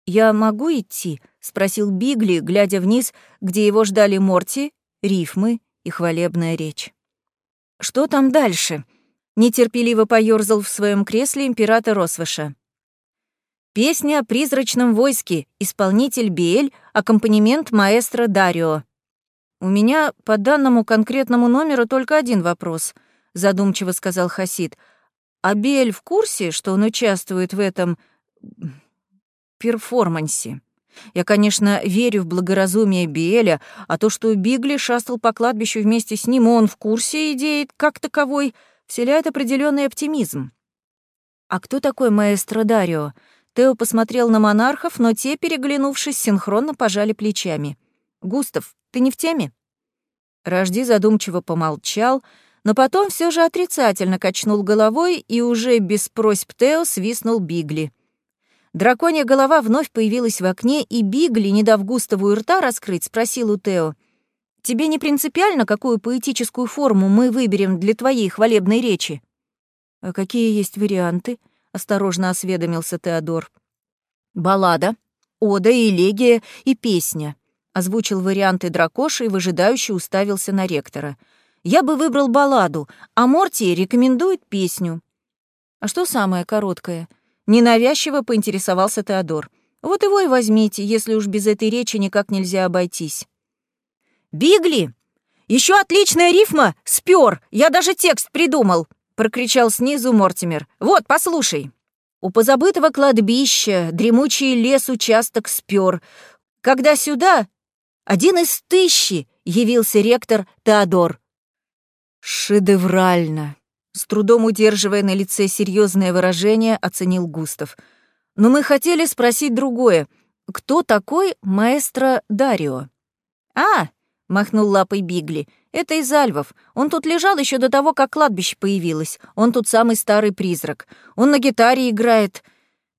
«Я могу идти?» — спросил Бигли, глядя вниз, где его ждали Морти, рифмы и хвалебная речь. «Что там дальше?» нетерпеливо поёрзал в своем кресле император Росвыша. Песня о призрачном войске, исполнитель Биэль, аккомпанемент маэстро Дарио. У меня по данному конкретному номеру только один вопрос, задумчиво сказал Хасид. А Биэль в курсе, что он участвует в этом перформансе? Я, конечно, верю в благоразумие Биэля, а то, что Бигли шастал по кладбищу вместе с ним, он в курсе идеи как таковой — вселяет определенный оптимизм. «А кто такой маэстро Дарио?» Тео посмотрел на монархов, но те, переглянувшись, синхронно пожали плечами. «Густав, ты не в теме?» Рожди задумчиво помолчал, но потом все же отрицательно качнул головой и уже без просьб Тео свистнул Бигли. Драконья голова вновь появилась в окне, и Бигли, не дав Густаву рта раскрыть, спросил у Тео, Тебе не принципиально, какую поэтическую форму мы выберем для твоей хвалебной речи?» «А какие есть варианты?» — осторожно осведомился Теодор. «Баллада, ода, элегия и песня», — озвучил варианты дракоша и выжидающе уставился на ректора. «Я бы выбрал балладу, а Морти рекомендует песню». «А что самое короткое?» — ненавязчиво поинтересовался Теодор. «Вот его и возьмите, если уж без этой речи никак нельзя обойтись». «Бигли! Еще отличная рифма! Спер! Я даже текст придумал!» — прокричал снизу Мортимер. «Вот, послушай!» У позабытого кладбища дремучий лес участок спер. Когда сюда один из тысячи явился ректор Теодор. «Шедеврально!» С трудом удерживая на лице серьезное выражение, оценил Густав. «Но мы хотели спросить другое. Кто такой маэстро Дарио?» «А, — махнул лапой Бигли. «Это из Альвов. Он тут лежал еще до того, как кладбище появилось. Он тут самый старый призрак. Он на гитаре играет.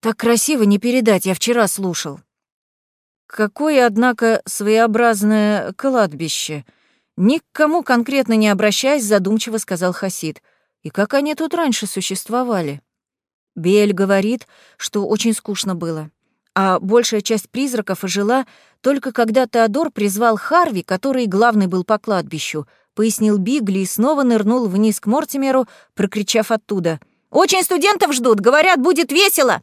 Так красиво не передать, я вчера слушал». Какое, однако, своеобразное кладбище. Ни к кому конкретно не обращаясь, задумчиво сказал Хасид. И как они тут раньше существовали? Бель говорит, что очень скучно было а большая часть призраков жила только когда Теодор призвал Харви, который главный был по кладбищу, пояснил Бигли и снова нырнул вниз к Мортимеру, прокричав оттуда. «Очень студентов ждут, говорят, будет весело!»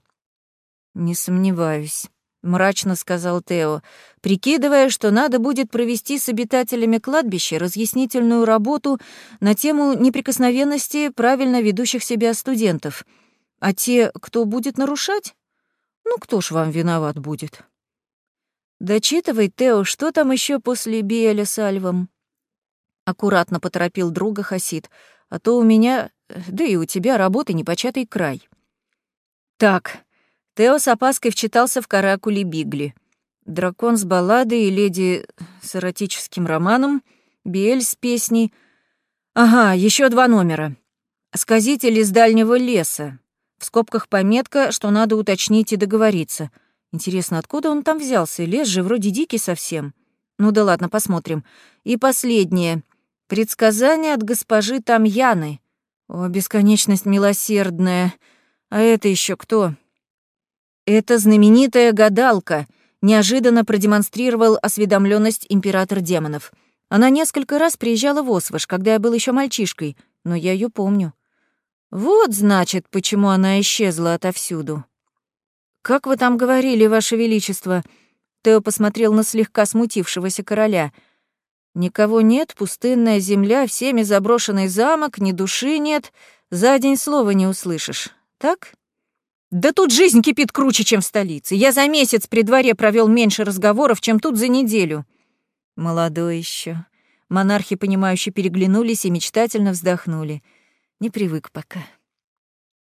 «Не сомневаюсь», — мрачно сказал Тео, прикидывая, что надо будет провести с обитателями кладбища разъяснительную работу на тему неприкосновенности правильно ведущих себя студентов. А те, кто будет нарушать, ну, кто ж вам виноват будет? Дочитывай, Тео, что там еще после Биэля с Альвом? Аккуратно поторопил друга Хасид, а то у меня, да и у тебя работы непочатый край. Так, Тео с опаской вчитался в каракули Бигли. Дракон с балладой и леди с эротическим романом, Биэль с песней. Ага, еще два номера. Сказитель из дальнего леса. В скобках пометка, что надо уточнить и договориться. Интересно, откуда он там взялся? Лес же вроде дикий совсем. Ну да ладно, посмотрим. И последнее. Предсказание от госпожи Тамьяны. О, бесконечность милосердная. А это еще кто? Это знаменитая гадалка. Неожиданно продемонстрировал осведомленность император демонов. Она несколько раз приезжала в Освош, когда я был еще мальчишкой, но я ее помню. Вот, значит, почему она исчезла отовсюду. Как вы там говорили, Ваше Величество? Тео посмотрел на слегка смутившегося короля. Никого нет, пустынная земля, всеми заброшенный замок, ни души нет. За день слова не услышишь, так? Да тут жизнь кипит круче, чем в столице. Я за месяц при дворе провел меньше разговоров, чем тут за неделю. Молодой еще. Монархи, понимающе переглянулись и мечтательно вздохнули. Не привык пока.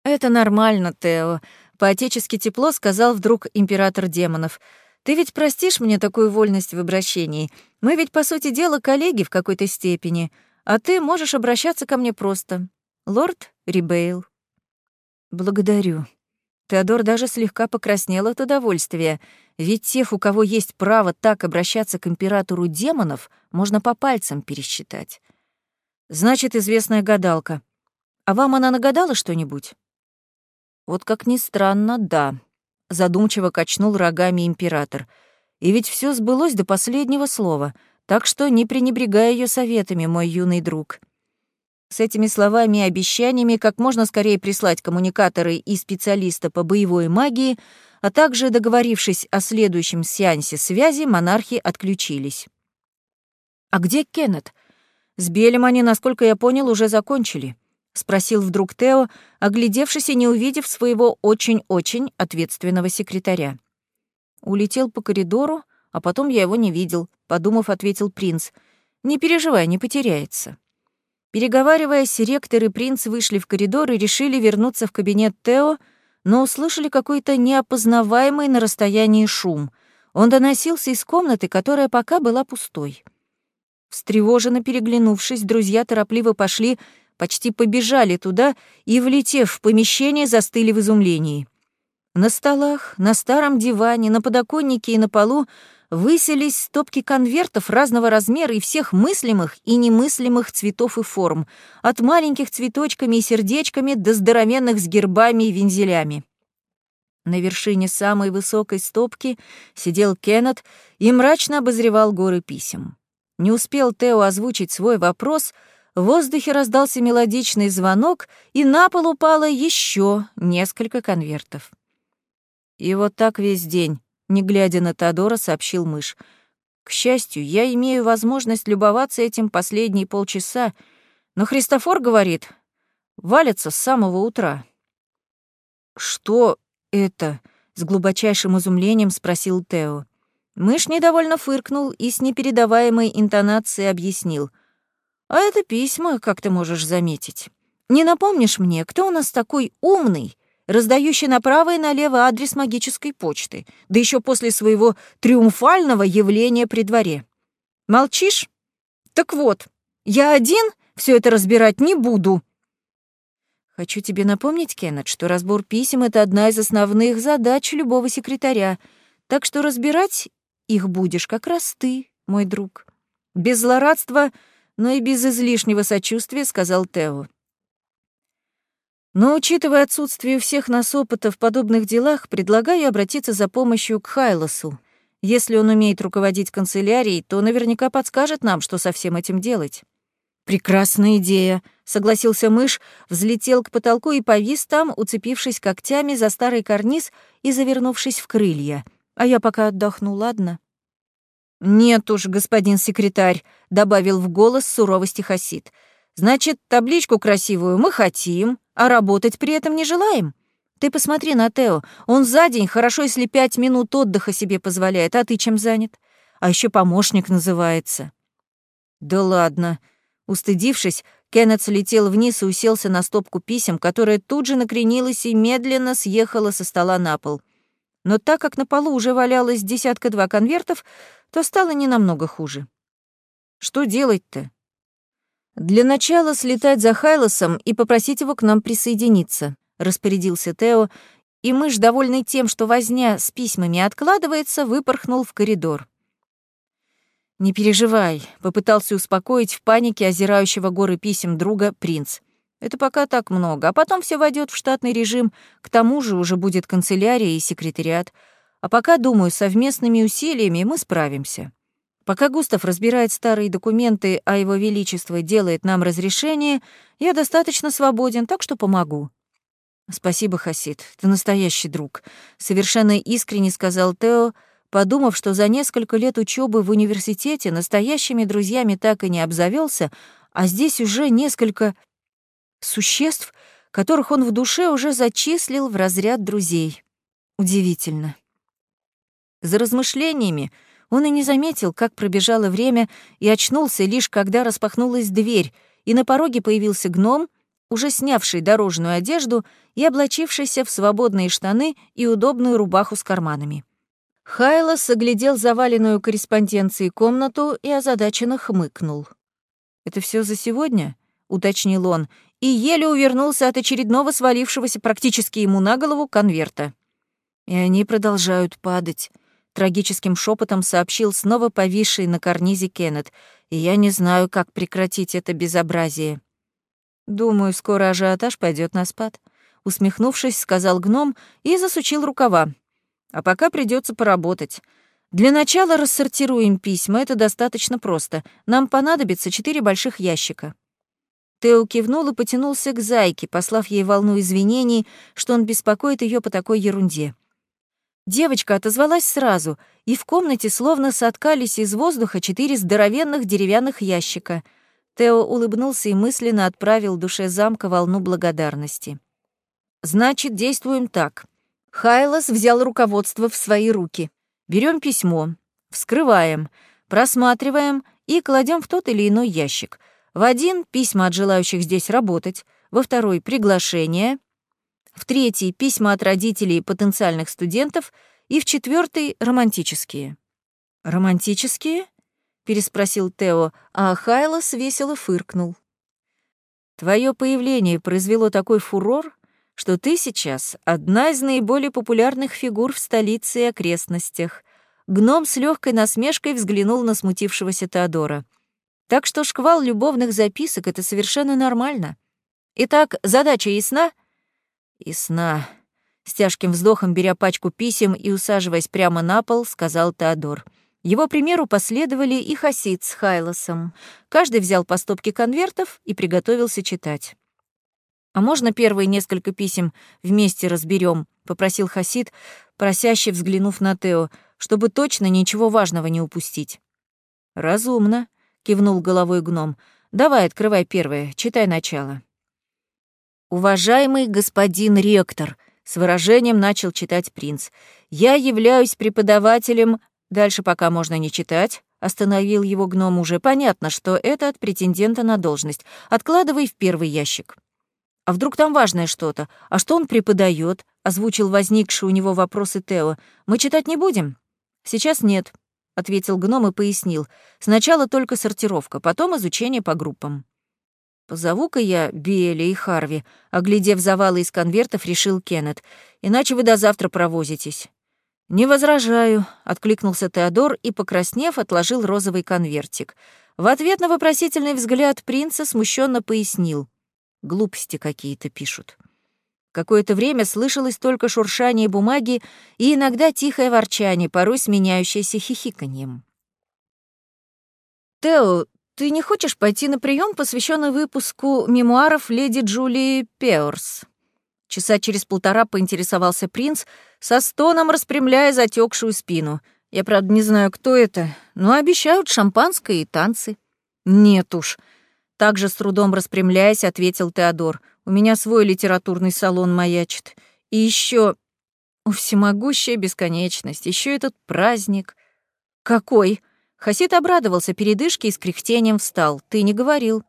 Это нормально, Тео. По-отечески тепло сказал вдруг император демонов. Ты ведь простишь мне такую вольность в обращении? Мы ведь, по сути дела, коллеги в какой-то степени, а ты можешь обращаться ко мне просто. Лорд Рибейл. Благодарю. Теодор даже слегка покраснел от удовольствия, ведь тех, у кого есть право так обращаться к императору демонов, можно по пальцам пересчитать. Значит, известная гадалка. А вам она нагадала что-нибудь? Вот как ни странно, да. Задумчиво качнул рогами император. И ведь все сбылось до последнего слова, так что не пренебрегай ее советами, мой юный друг. С этими словами и обещаниями как можно скорее прислать коммуникаторы и специалиста по боевой магии, а также договорившись о следующем сеансе связи, монархи отключились. «А где Кеннет? С Белем они, насколько я понял, уже закончили», — спросил вдруг Тео, оглядевшись и не увидев своего очень-очень ответственного секретаря. Улетел по коридору, а потом я его не видел, подумав, ответил принц. «Не переживай, не потеряется». Переговариваясь, ректор и принц вышли в коридор и решили вернуться в кабинет Тео, но услышали какой-то неопознаваемый на расстоянии шум. Он доносился из комнаты, которая пока была пустой. Встревоженно переглянувшись, друзья торопливо пошли, почти побежали туда и, влетев в помещение, застыли в изумлении. На столах, на старом диване, на подоконнике и на полу высились стопки конвертов разного размера и всех мыслимых и немыслимых цветов и форм, от маленьких цветочками и сердечками до здоровенных с гербами и вензелями. На вершине самой высокой стопки сидел Кеннет и мрачно обозревал горы писем. Не успел Тео озвучить свой вопрос, в воздухе раздался мелодичный звонок, и на пол упало еще несколько конвертов. И вот так весь день не глядя на Тодора, сообщил мышь. К счастью, я имею возможность любоваться этим последние полчаса, но Христофор говорит, валится с самого утра. Что это? с глубочайшим изумлением спросил Тео. Мышь недовольно фыркнул и с непередаваемой интонацией объяснил. «А это письма, как ты можешь заметить. Не напомнишь мне, кто у нас такой умный, раздающий направо и налево адрес магической почты, да еще после своего триумфального явления при дворе. Молчишь? Так вот, я один все это разбирать не буду. Хочу тебе напомнить, Кеннет, что разбор писем — это одна из основных задач любого секретаря, так что разбирать их будешь как раз ты, мой друг. Без злорадства, но и без излишнего сочувствия, — сказал Тео. Но, учитывая отсутствие у всех нас опыта в подобных делах, предлагаю обратиться за помощью к Хайлосу. Если он умеет руководить канцелярией, то наверняка подскажет нам, что со всем этим делать. «Прекрасная идея», — согласился мышь, взлетел к потолку и повис там, уцепившись когтями за старый карниз и завернувшись в крылья. «А я пока отдохну, ладно?» «Нет уж, господин секретарь», — добавил в голос суровости Хасид. «Значит, табличку красивую мы хотим, а работать при этом не желаем. Ты посмотри на Тео. Он за день хорошо, если пять минут отдыха себе позволяет, а ты чем занят? А еще помощник называется. Да ладно. Устыдившись, Кеннет слетел вниз и уселся на стопку писем, которая тут же накренилась и медленно съехала со стола на пол. Но так как на полу уже валялось десятка-два конвертов, то стало не намного хуже. Что делать-то? «Для начала слетать за Хайлосом и попросить его к нам присоединиться», — распорядился Тео, и мышь, довольный тем, что возня с письмами откладывается, выпорхнул в коридор. «Не переживай», — попытался успокоить в панике озирающего горы писем друга принц. «Это пока так много, а потом все войдет в штатный режим, к тому же уже будет канцелярия и секретариат. А пока, думаю, совместными усилиями мы справимся». Пока Густав разбирает старые документы, а его величество делает нам разрешение, я достаточно свободен, так что помогу». «Спасибо, Хасид, ты настоящий друг», — совершенно искренне сказал Тео, подумав, что за несколько лет учебы в университете настоящими друзьями так и не обзавелся, а здесь уже несколько существ, которых он в душе уже зачислил в разряд друзей. Удивительно. За размышлениями он и не заметил, как пробежало время, и очнулся лишь когда распахнулась дверь, и на пороге появился гном, уже снявший дорожную одежду и облачившийся в свободные штаны и удобную рубаху с карманами. Хайлос оглядел заваленную корреспонденцией комнату и озадаченно хмыкнул. «Это все за сегодня?» — уточнил он, и еле увернулся от очередного свалившегося практически ему на голову конверта. И они продолжают падать. Трагическим шепотом сообщил снова повисший на карнизе Кеннет, и я не знаю, как прекратить это безобразие. Думаю, скоро ажиотаж пойдет на спад. Усмехнувшись, сказал гном и засучил рукава. А пока придется поработать. Для начала рассортируем письма, это достаточно просто. Нам понадобится четыре больших ящика». Тео кивнул и потянулся к зайке, послав ей волну извинений, что он беспокоит ее по такой ерунде. Девочка отозвалась сразу, и в комнате словно соткались из воздуха четыре здоровенных деревянных ящика. Тео улыбнулся и мысленно отправил душе замка волну благодарности. «Значит, действуем так. Хайлос взял руководство в свои руки. Берем письмо, вскрываем, просматриваем и кладем в тот или иной ящик. В один — письма от желающих здесь работать, во второй — приглашение, в третий — письма от родителей потенциальных студентов и в четвертый — романтические. «Романтические?» — переспросил Тео, а Хайлос весело фыркнул. «Твое появление произвело такой фурор, что ты сейчас одна из наиболее популярных фигур в столице и окрестностях. Гном с легкой насмешкой взглянул на смутившегося Теодора. Так что шквал любовных записок — это совершенно нормально. Итак, задача ясна? Ясна. С тяжким вздохом, беря пачку писем и усаживаясь прямо на пол, сказал Теодор. Его примеру последовали и Хасид с Хайлосом. Каждый взял по стопке конвертов и приготовился читать. «А можно первые несколько писем вместе разберем? попросил Хасид, просяще взглянув на Тео, чтобы точно ничего важного не упустить. «Разумно», — кивнул головой гном. «Давай, открывай первое, читай начало». «Уважаемый господин ректор», — с выражением начал читать принц, «я являюсь преподавателем...» Дальше пока можно не читать. Остановил его гном уже. Понятно, что это от претендента на должность. Откладывай в первый ящик. А вдруг там важное что-то? А что он преподает? озвучил возникший у него вопросы Тео. Мы читать не будем? Сейчас нет, ответил гном и пояснил. Сначала только сортировка, потом изучение по группам. «Позову-ка я Биэля и Харви», — оглядев завалы из конвертов, решил Кеннет. «Иначе вы до завтра провозитесь». «Не возражаю», — откликнулся Теодор и, покраснев, отложил розовый конвертик. В ответ на вопросительный взгляд принца смущенно пояснил. Глупости какие-то пишут. Какое-то время слышалось только шуршание бумаги и иногда тихое ворчание, порой сменяющееся хихиканьем. «Тео, ты не хочешь пойти на прием, посвященный выпуску мемуаров леди Джулии Пеорс?» Часа через полтора поинтересовался принц, со стоном распрямляя затекшую спину. «Я, правда, не знаю, кто это, но обещают шампанское и танцы». «Нет уж», также с трудом распрямляясь, ответил Теодор. «У меня свой литературный салон маячит. И еще всемогущая бесконечность, еще этот праздник». «Какой?» Хасид обрадовался передышке и с кряхтением встал. «Ты не говорил».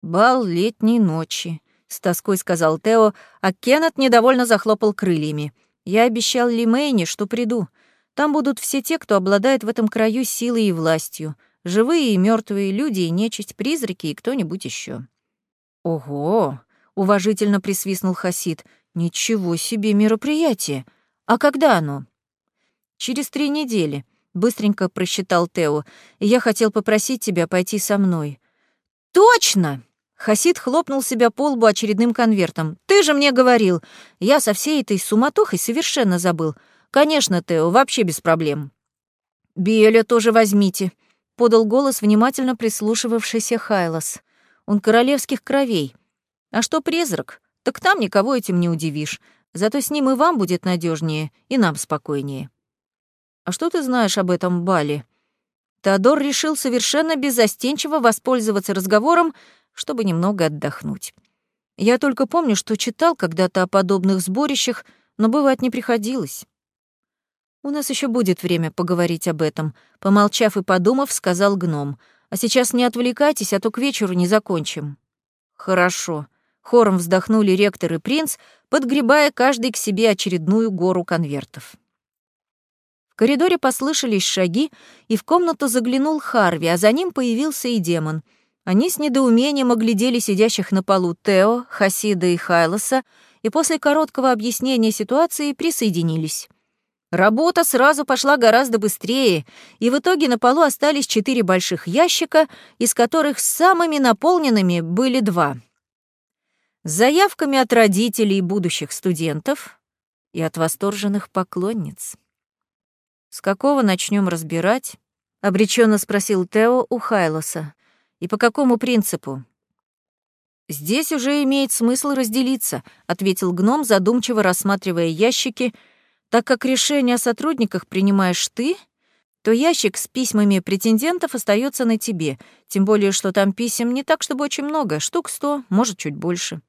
«Бал летней ночи», — с тоской сказал Тео, а Кеннет недовольно захлопал крыльями. «Я обещал Лимейне, что приду. Там будут все те, кто обладает в этом краю силой и властью. Живые и мертвые люди и нечисть, призраки и кто-нибудь еще. Ого! уважительно присвистнул Хасид. Ничего себе мероприятие! А когда оно? Через три недели, быстренько просчитал Тео. Я хотел попросить тебя пойти со мной. Точно! Хасид хлопнул себя по лбу очередным конвертом. «Ты же мне говорил! Я со всей этой суматохой совершенно забыл. Конечно, Тео, вообще без проблем». «Биэля тоже возьмите», подал голос внимательно прислушивавшийся Хайлос. Он королевских кровей. А что призрак? Так там никого этим не удивишь. Зато с ним и вам будет надежнее, и нам спокойнее. А что ты знаешь об этом бале? Теодор решил совершенно беззастенчиво воспользоваться разговором, чтобы немного отдохнуть. Я только помню, что читал когда-то о подобных сборищах, но бывать не приходилось. У нас еще будет время поговорить об этом, помолчав и подумав, сказал гном. А сейчас не отвлекайтесь, а то к вечеру не закончим. Хорошо. Хором вздохнули ректор и принц, подгребая каждый к себе очередную гору конвертов. В коридоре послышались шаги, и в комнату заглянул Харви, а за ним появился и демон. Они с недоумением оглядели сидящих на полу Тео, Хасида и Хайлоса, и после короткого объяснения ситуации присоединились. Работа сразу пошла гораздо быстрее, и в итоге на полу остались четыре больших ящика, из которых самыми наполненными были два. С заявками от родителей будущих студентов и от восторженных поклонниц. «С какого начнем разбирать?» — обреченно спросил Тео у Хайлоса. «И по какому принципу?» «Здесь уже имеет смысл разделиться», — ответил гном, задумчиво рассматривая ящики — так как решение о сотрудниках принимаешь ты, то ящик с письмами претендентов остается на тебе, тем более, что там писем не так, чтобы очень много, штук сто, может, чуть больше.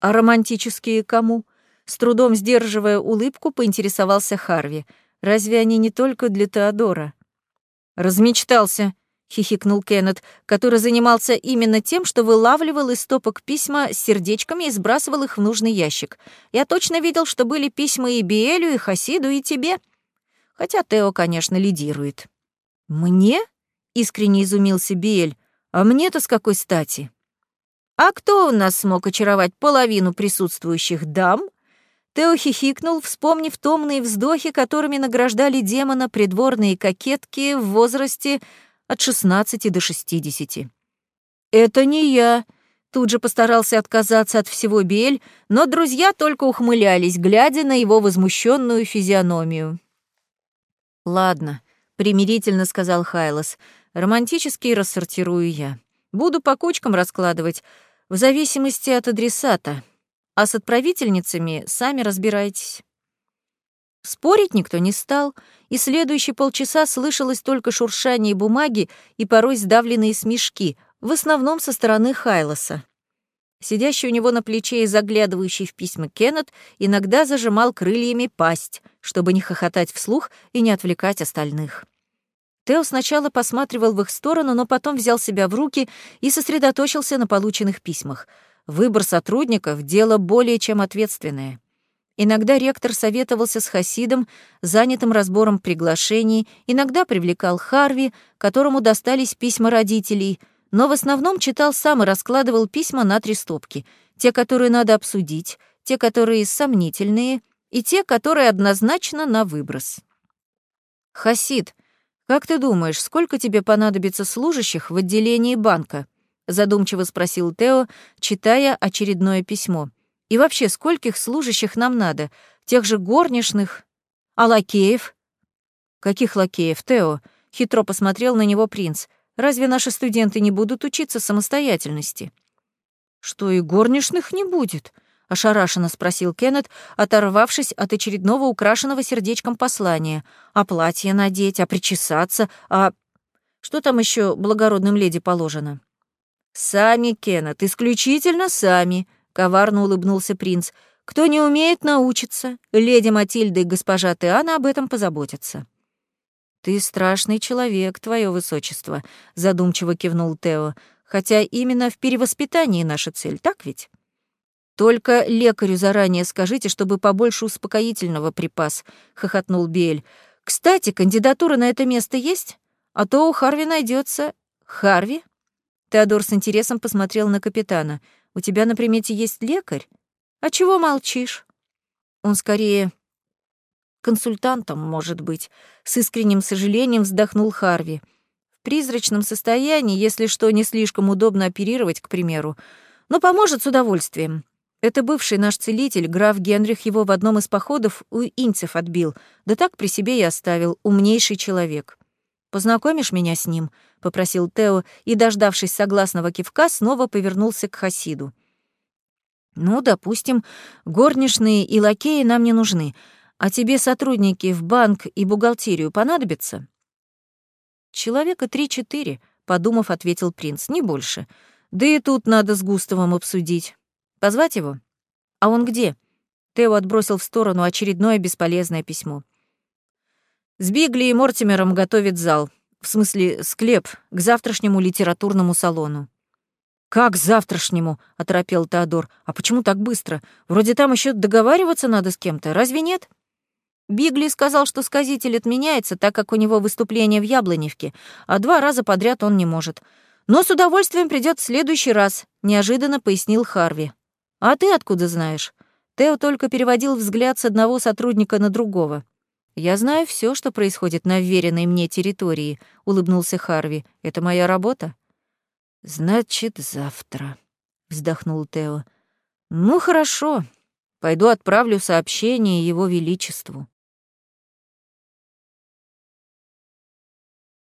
А романтические кому? С трудом сдерживая улыбку, поинтересовался Харви. Разве они не только для Теодора? Размечтался, — хихикнул Кеннет, который занимался именно тем, что вылавливал из стопок письма с сердечками и сбрасывал их в нужный ящик. Я точно видел, что были письма и Биэлю, и Хасиду, и тебе. Хотя Тео, конечно, лидирует. «Мне?» — искренне изумился Биэль. «А мне-то с какой стати?» «А кто у нас смог очаровать половину присутствующих дам?» Тео хихикнул, вспомнив томные вздохи, которыми награждали демона придворные кокетки в возрасте от 16 до 60. «Это не я», — тут же постарался отказаться от всего Бель, но друзья только ухмылялись, глядя на его возмущенную физиономию. «Ладно», — примирительно сказал Хайлос, — «романтический рассортирую я. Буду по кучкам раскладывать, в зависимости от адресата, а с отправительницами сами разбирайтесь». Спорить никто не стал, и следующие полчаса слышалось только шуршание бумаги и порой сдавленные смешки, в основном со стороны Хайлоса. Сидящий у него на плече и заглядывающий в письма Кеннет иногда зажимал крыльями пасть, чтобы не хохотать вслух и не отвлекать остальных. Тео сначала посматривал в их сторону, но потом взял себя в руки и сосредоточился на полученных письмах. Выбор сотрудников — дело более чем ответственное. Иногда ректор советовался с Хасидом, занятым разбором приглашений, иногда привлекал Харви, которому достались письма родителей, но в основном читал сам и раскладывал письма на три стопки. Те, которые надо обсудить, те, которые сомнительные, и те, которые однозначно на выброс. «Хасид, как ты думаешь, сколько тебе понадобится служащих в отделении банка?» — задумчиво спросил Тео, читая очередное письмо. И вообще, скольких служащих нам надо? Тех же горничных? А лакеев? Каких лакеев, Тео? Хитро посмотрел на него принц. Разве наши студенты не будут учиться самостоятельности? Что и горничных не будет? ошарашенно спросил Кеннет, оторвавшись от очередного украшенного сердечком послания. А платье надеть, а причесаться, а... Что там еще благородным леди положено? Сами, Кеннет, исключительно сами, Коварно улыбнулся принц. «Кто не умеет, научиться. Леди Матильда и госпожа Теана об этом позаботятся». «Ты страшный человек, твое высочество», — задумчиво кивнул Тео. «Хотя именно в перевоспитании наша цель, так ведь?» «Только лекарю заранее скажите, чтобы побольше успокоительного припас», — хохотнул Бель. «Кстати, кандидатура на это место есть? А то у Харви найдется. «Харви?» Теодор с интересом посмотрел на капитана. У тебя на примете есть лекарь? А чего молчишь? Он скорее консультантом, может быть, с искренним сожалением вздохнул Харви. В призрачном состоянии, если что, не слишком удобно оперировать, к примеру, но поможет с удовольствием. Это бывший наш целитель, граф Генрих его в одном из походов у инцев отбил, да так при себе и оставил, умнейший человек. Познакомишь меня с ним?» — попросил Тео и, дождавшись согласного кивка, снова повернулся к Хасиду. «Ну, допустим, горничные и лакеи нам не нужны, а тебе сотрудники в банк и бухгалтерию понадобятся?» «Человека три-четыре», — подумав, ответил принц, — «не больше. Да и тут надо с Густавом обсудить. Позвать его? А он где? Тео отбросил в сторону очередное бесполезное письмо. С Бигли и Мортимером готовит зал. В смысле, склеп к завтрашнему литературному салону. «Как завтрашнему?» — оторопел Теодор. «А почему так быстро? Вроде там еще договариваться надо с кем-то, разве нет?» Бигли сказал, что сказитель отменяется, так как у него выступление в Яблоневке, а два раза подряд он не может. Но с удовольствием придет в следующий раз, неожиданно пояснил Харви. А ты откуда знаешь? Тео только переводил взгляд с одного сотрудника на другого. Я знаю все, что происходит на вверенной мне территории, улыбнулся Харви. Это моя работа. Значит, завтра, вздохнул Тео. Ну хорошо. Пойду отправлю сообщение его величеству.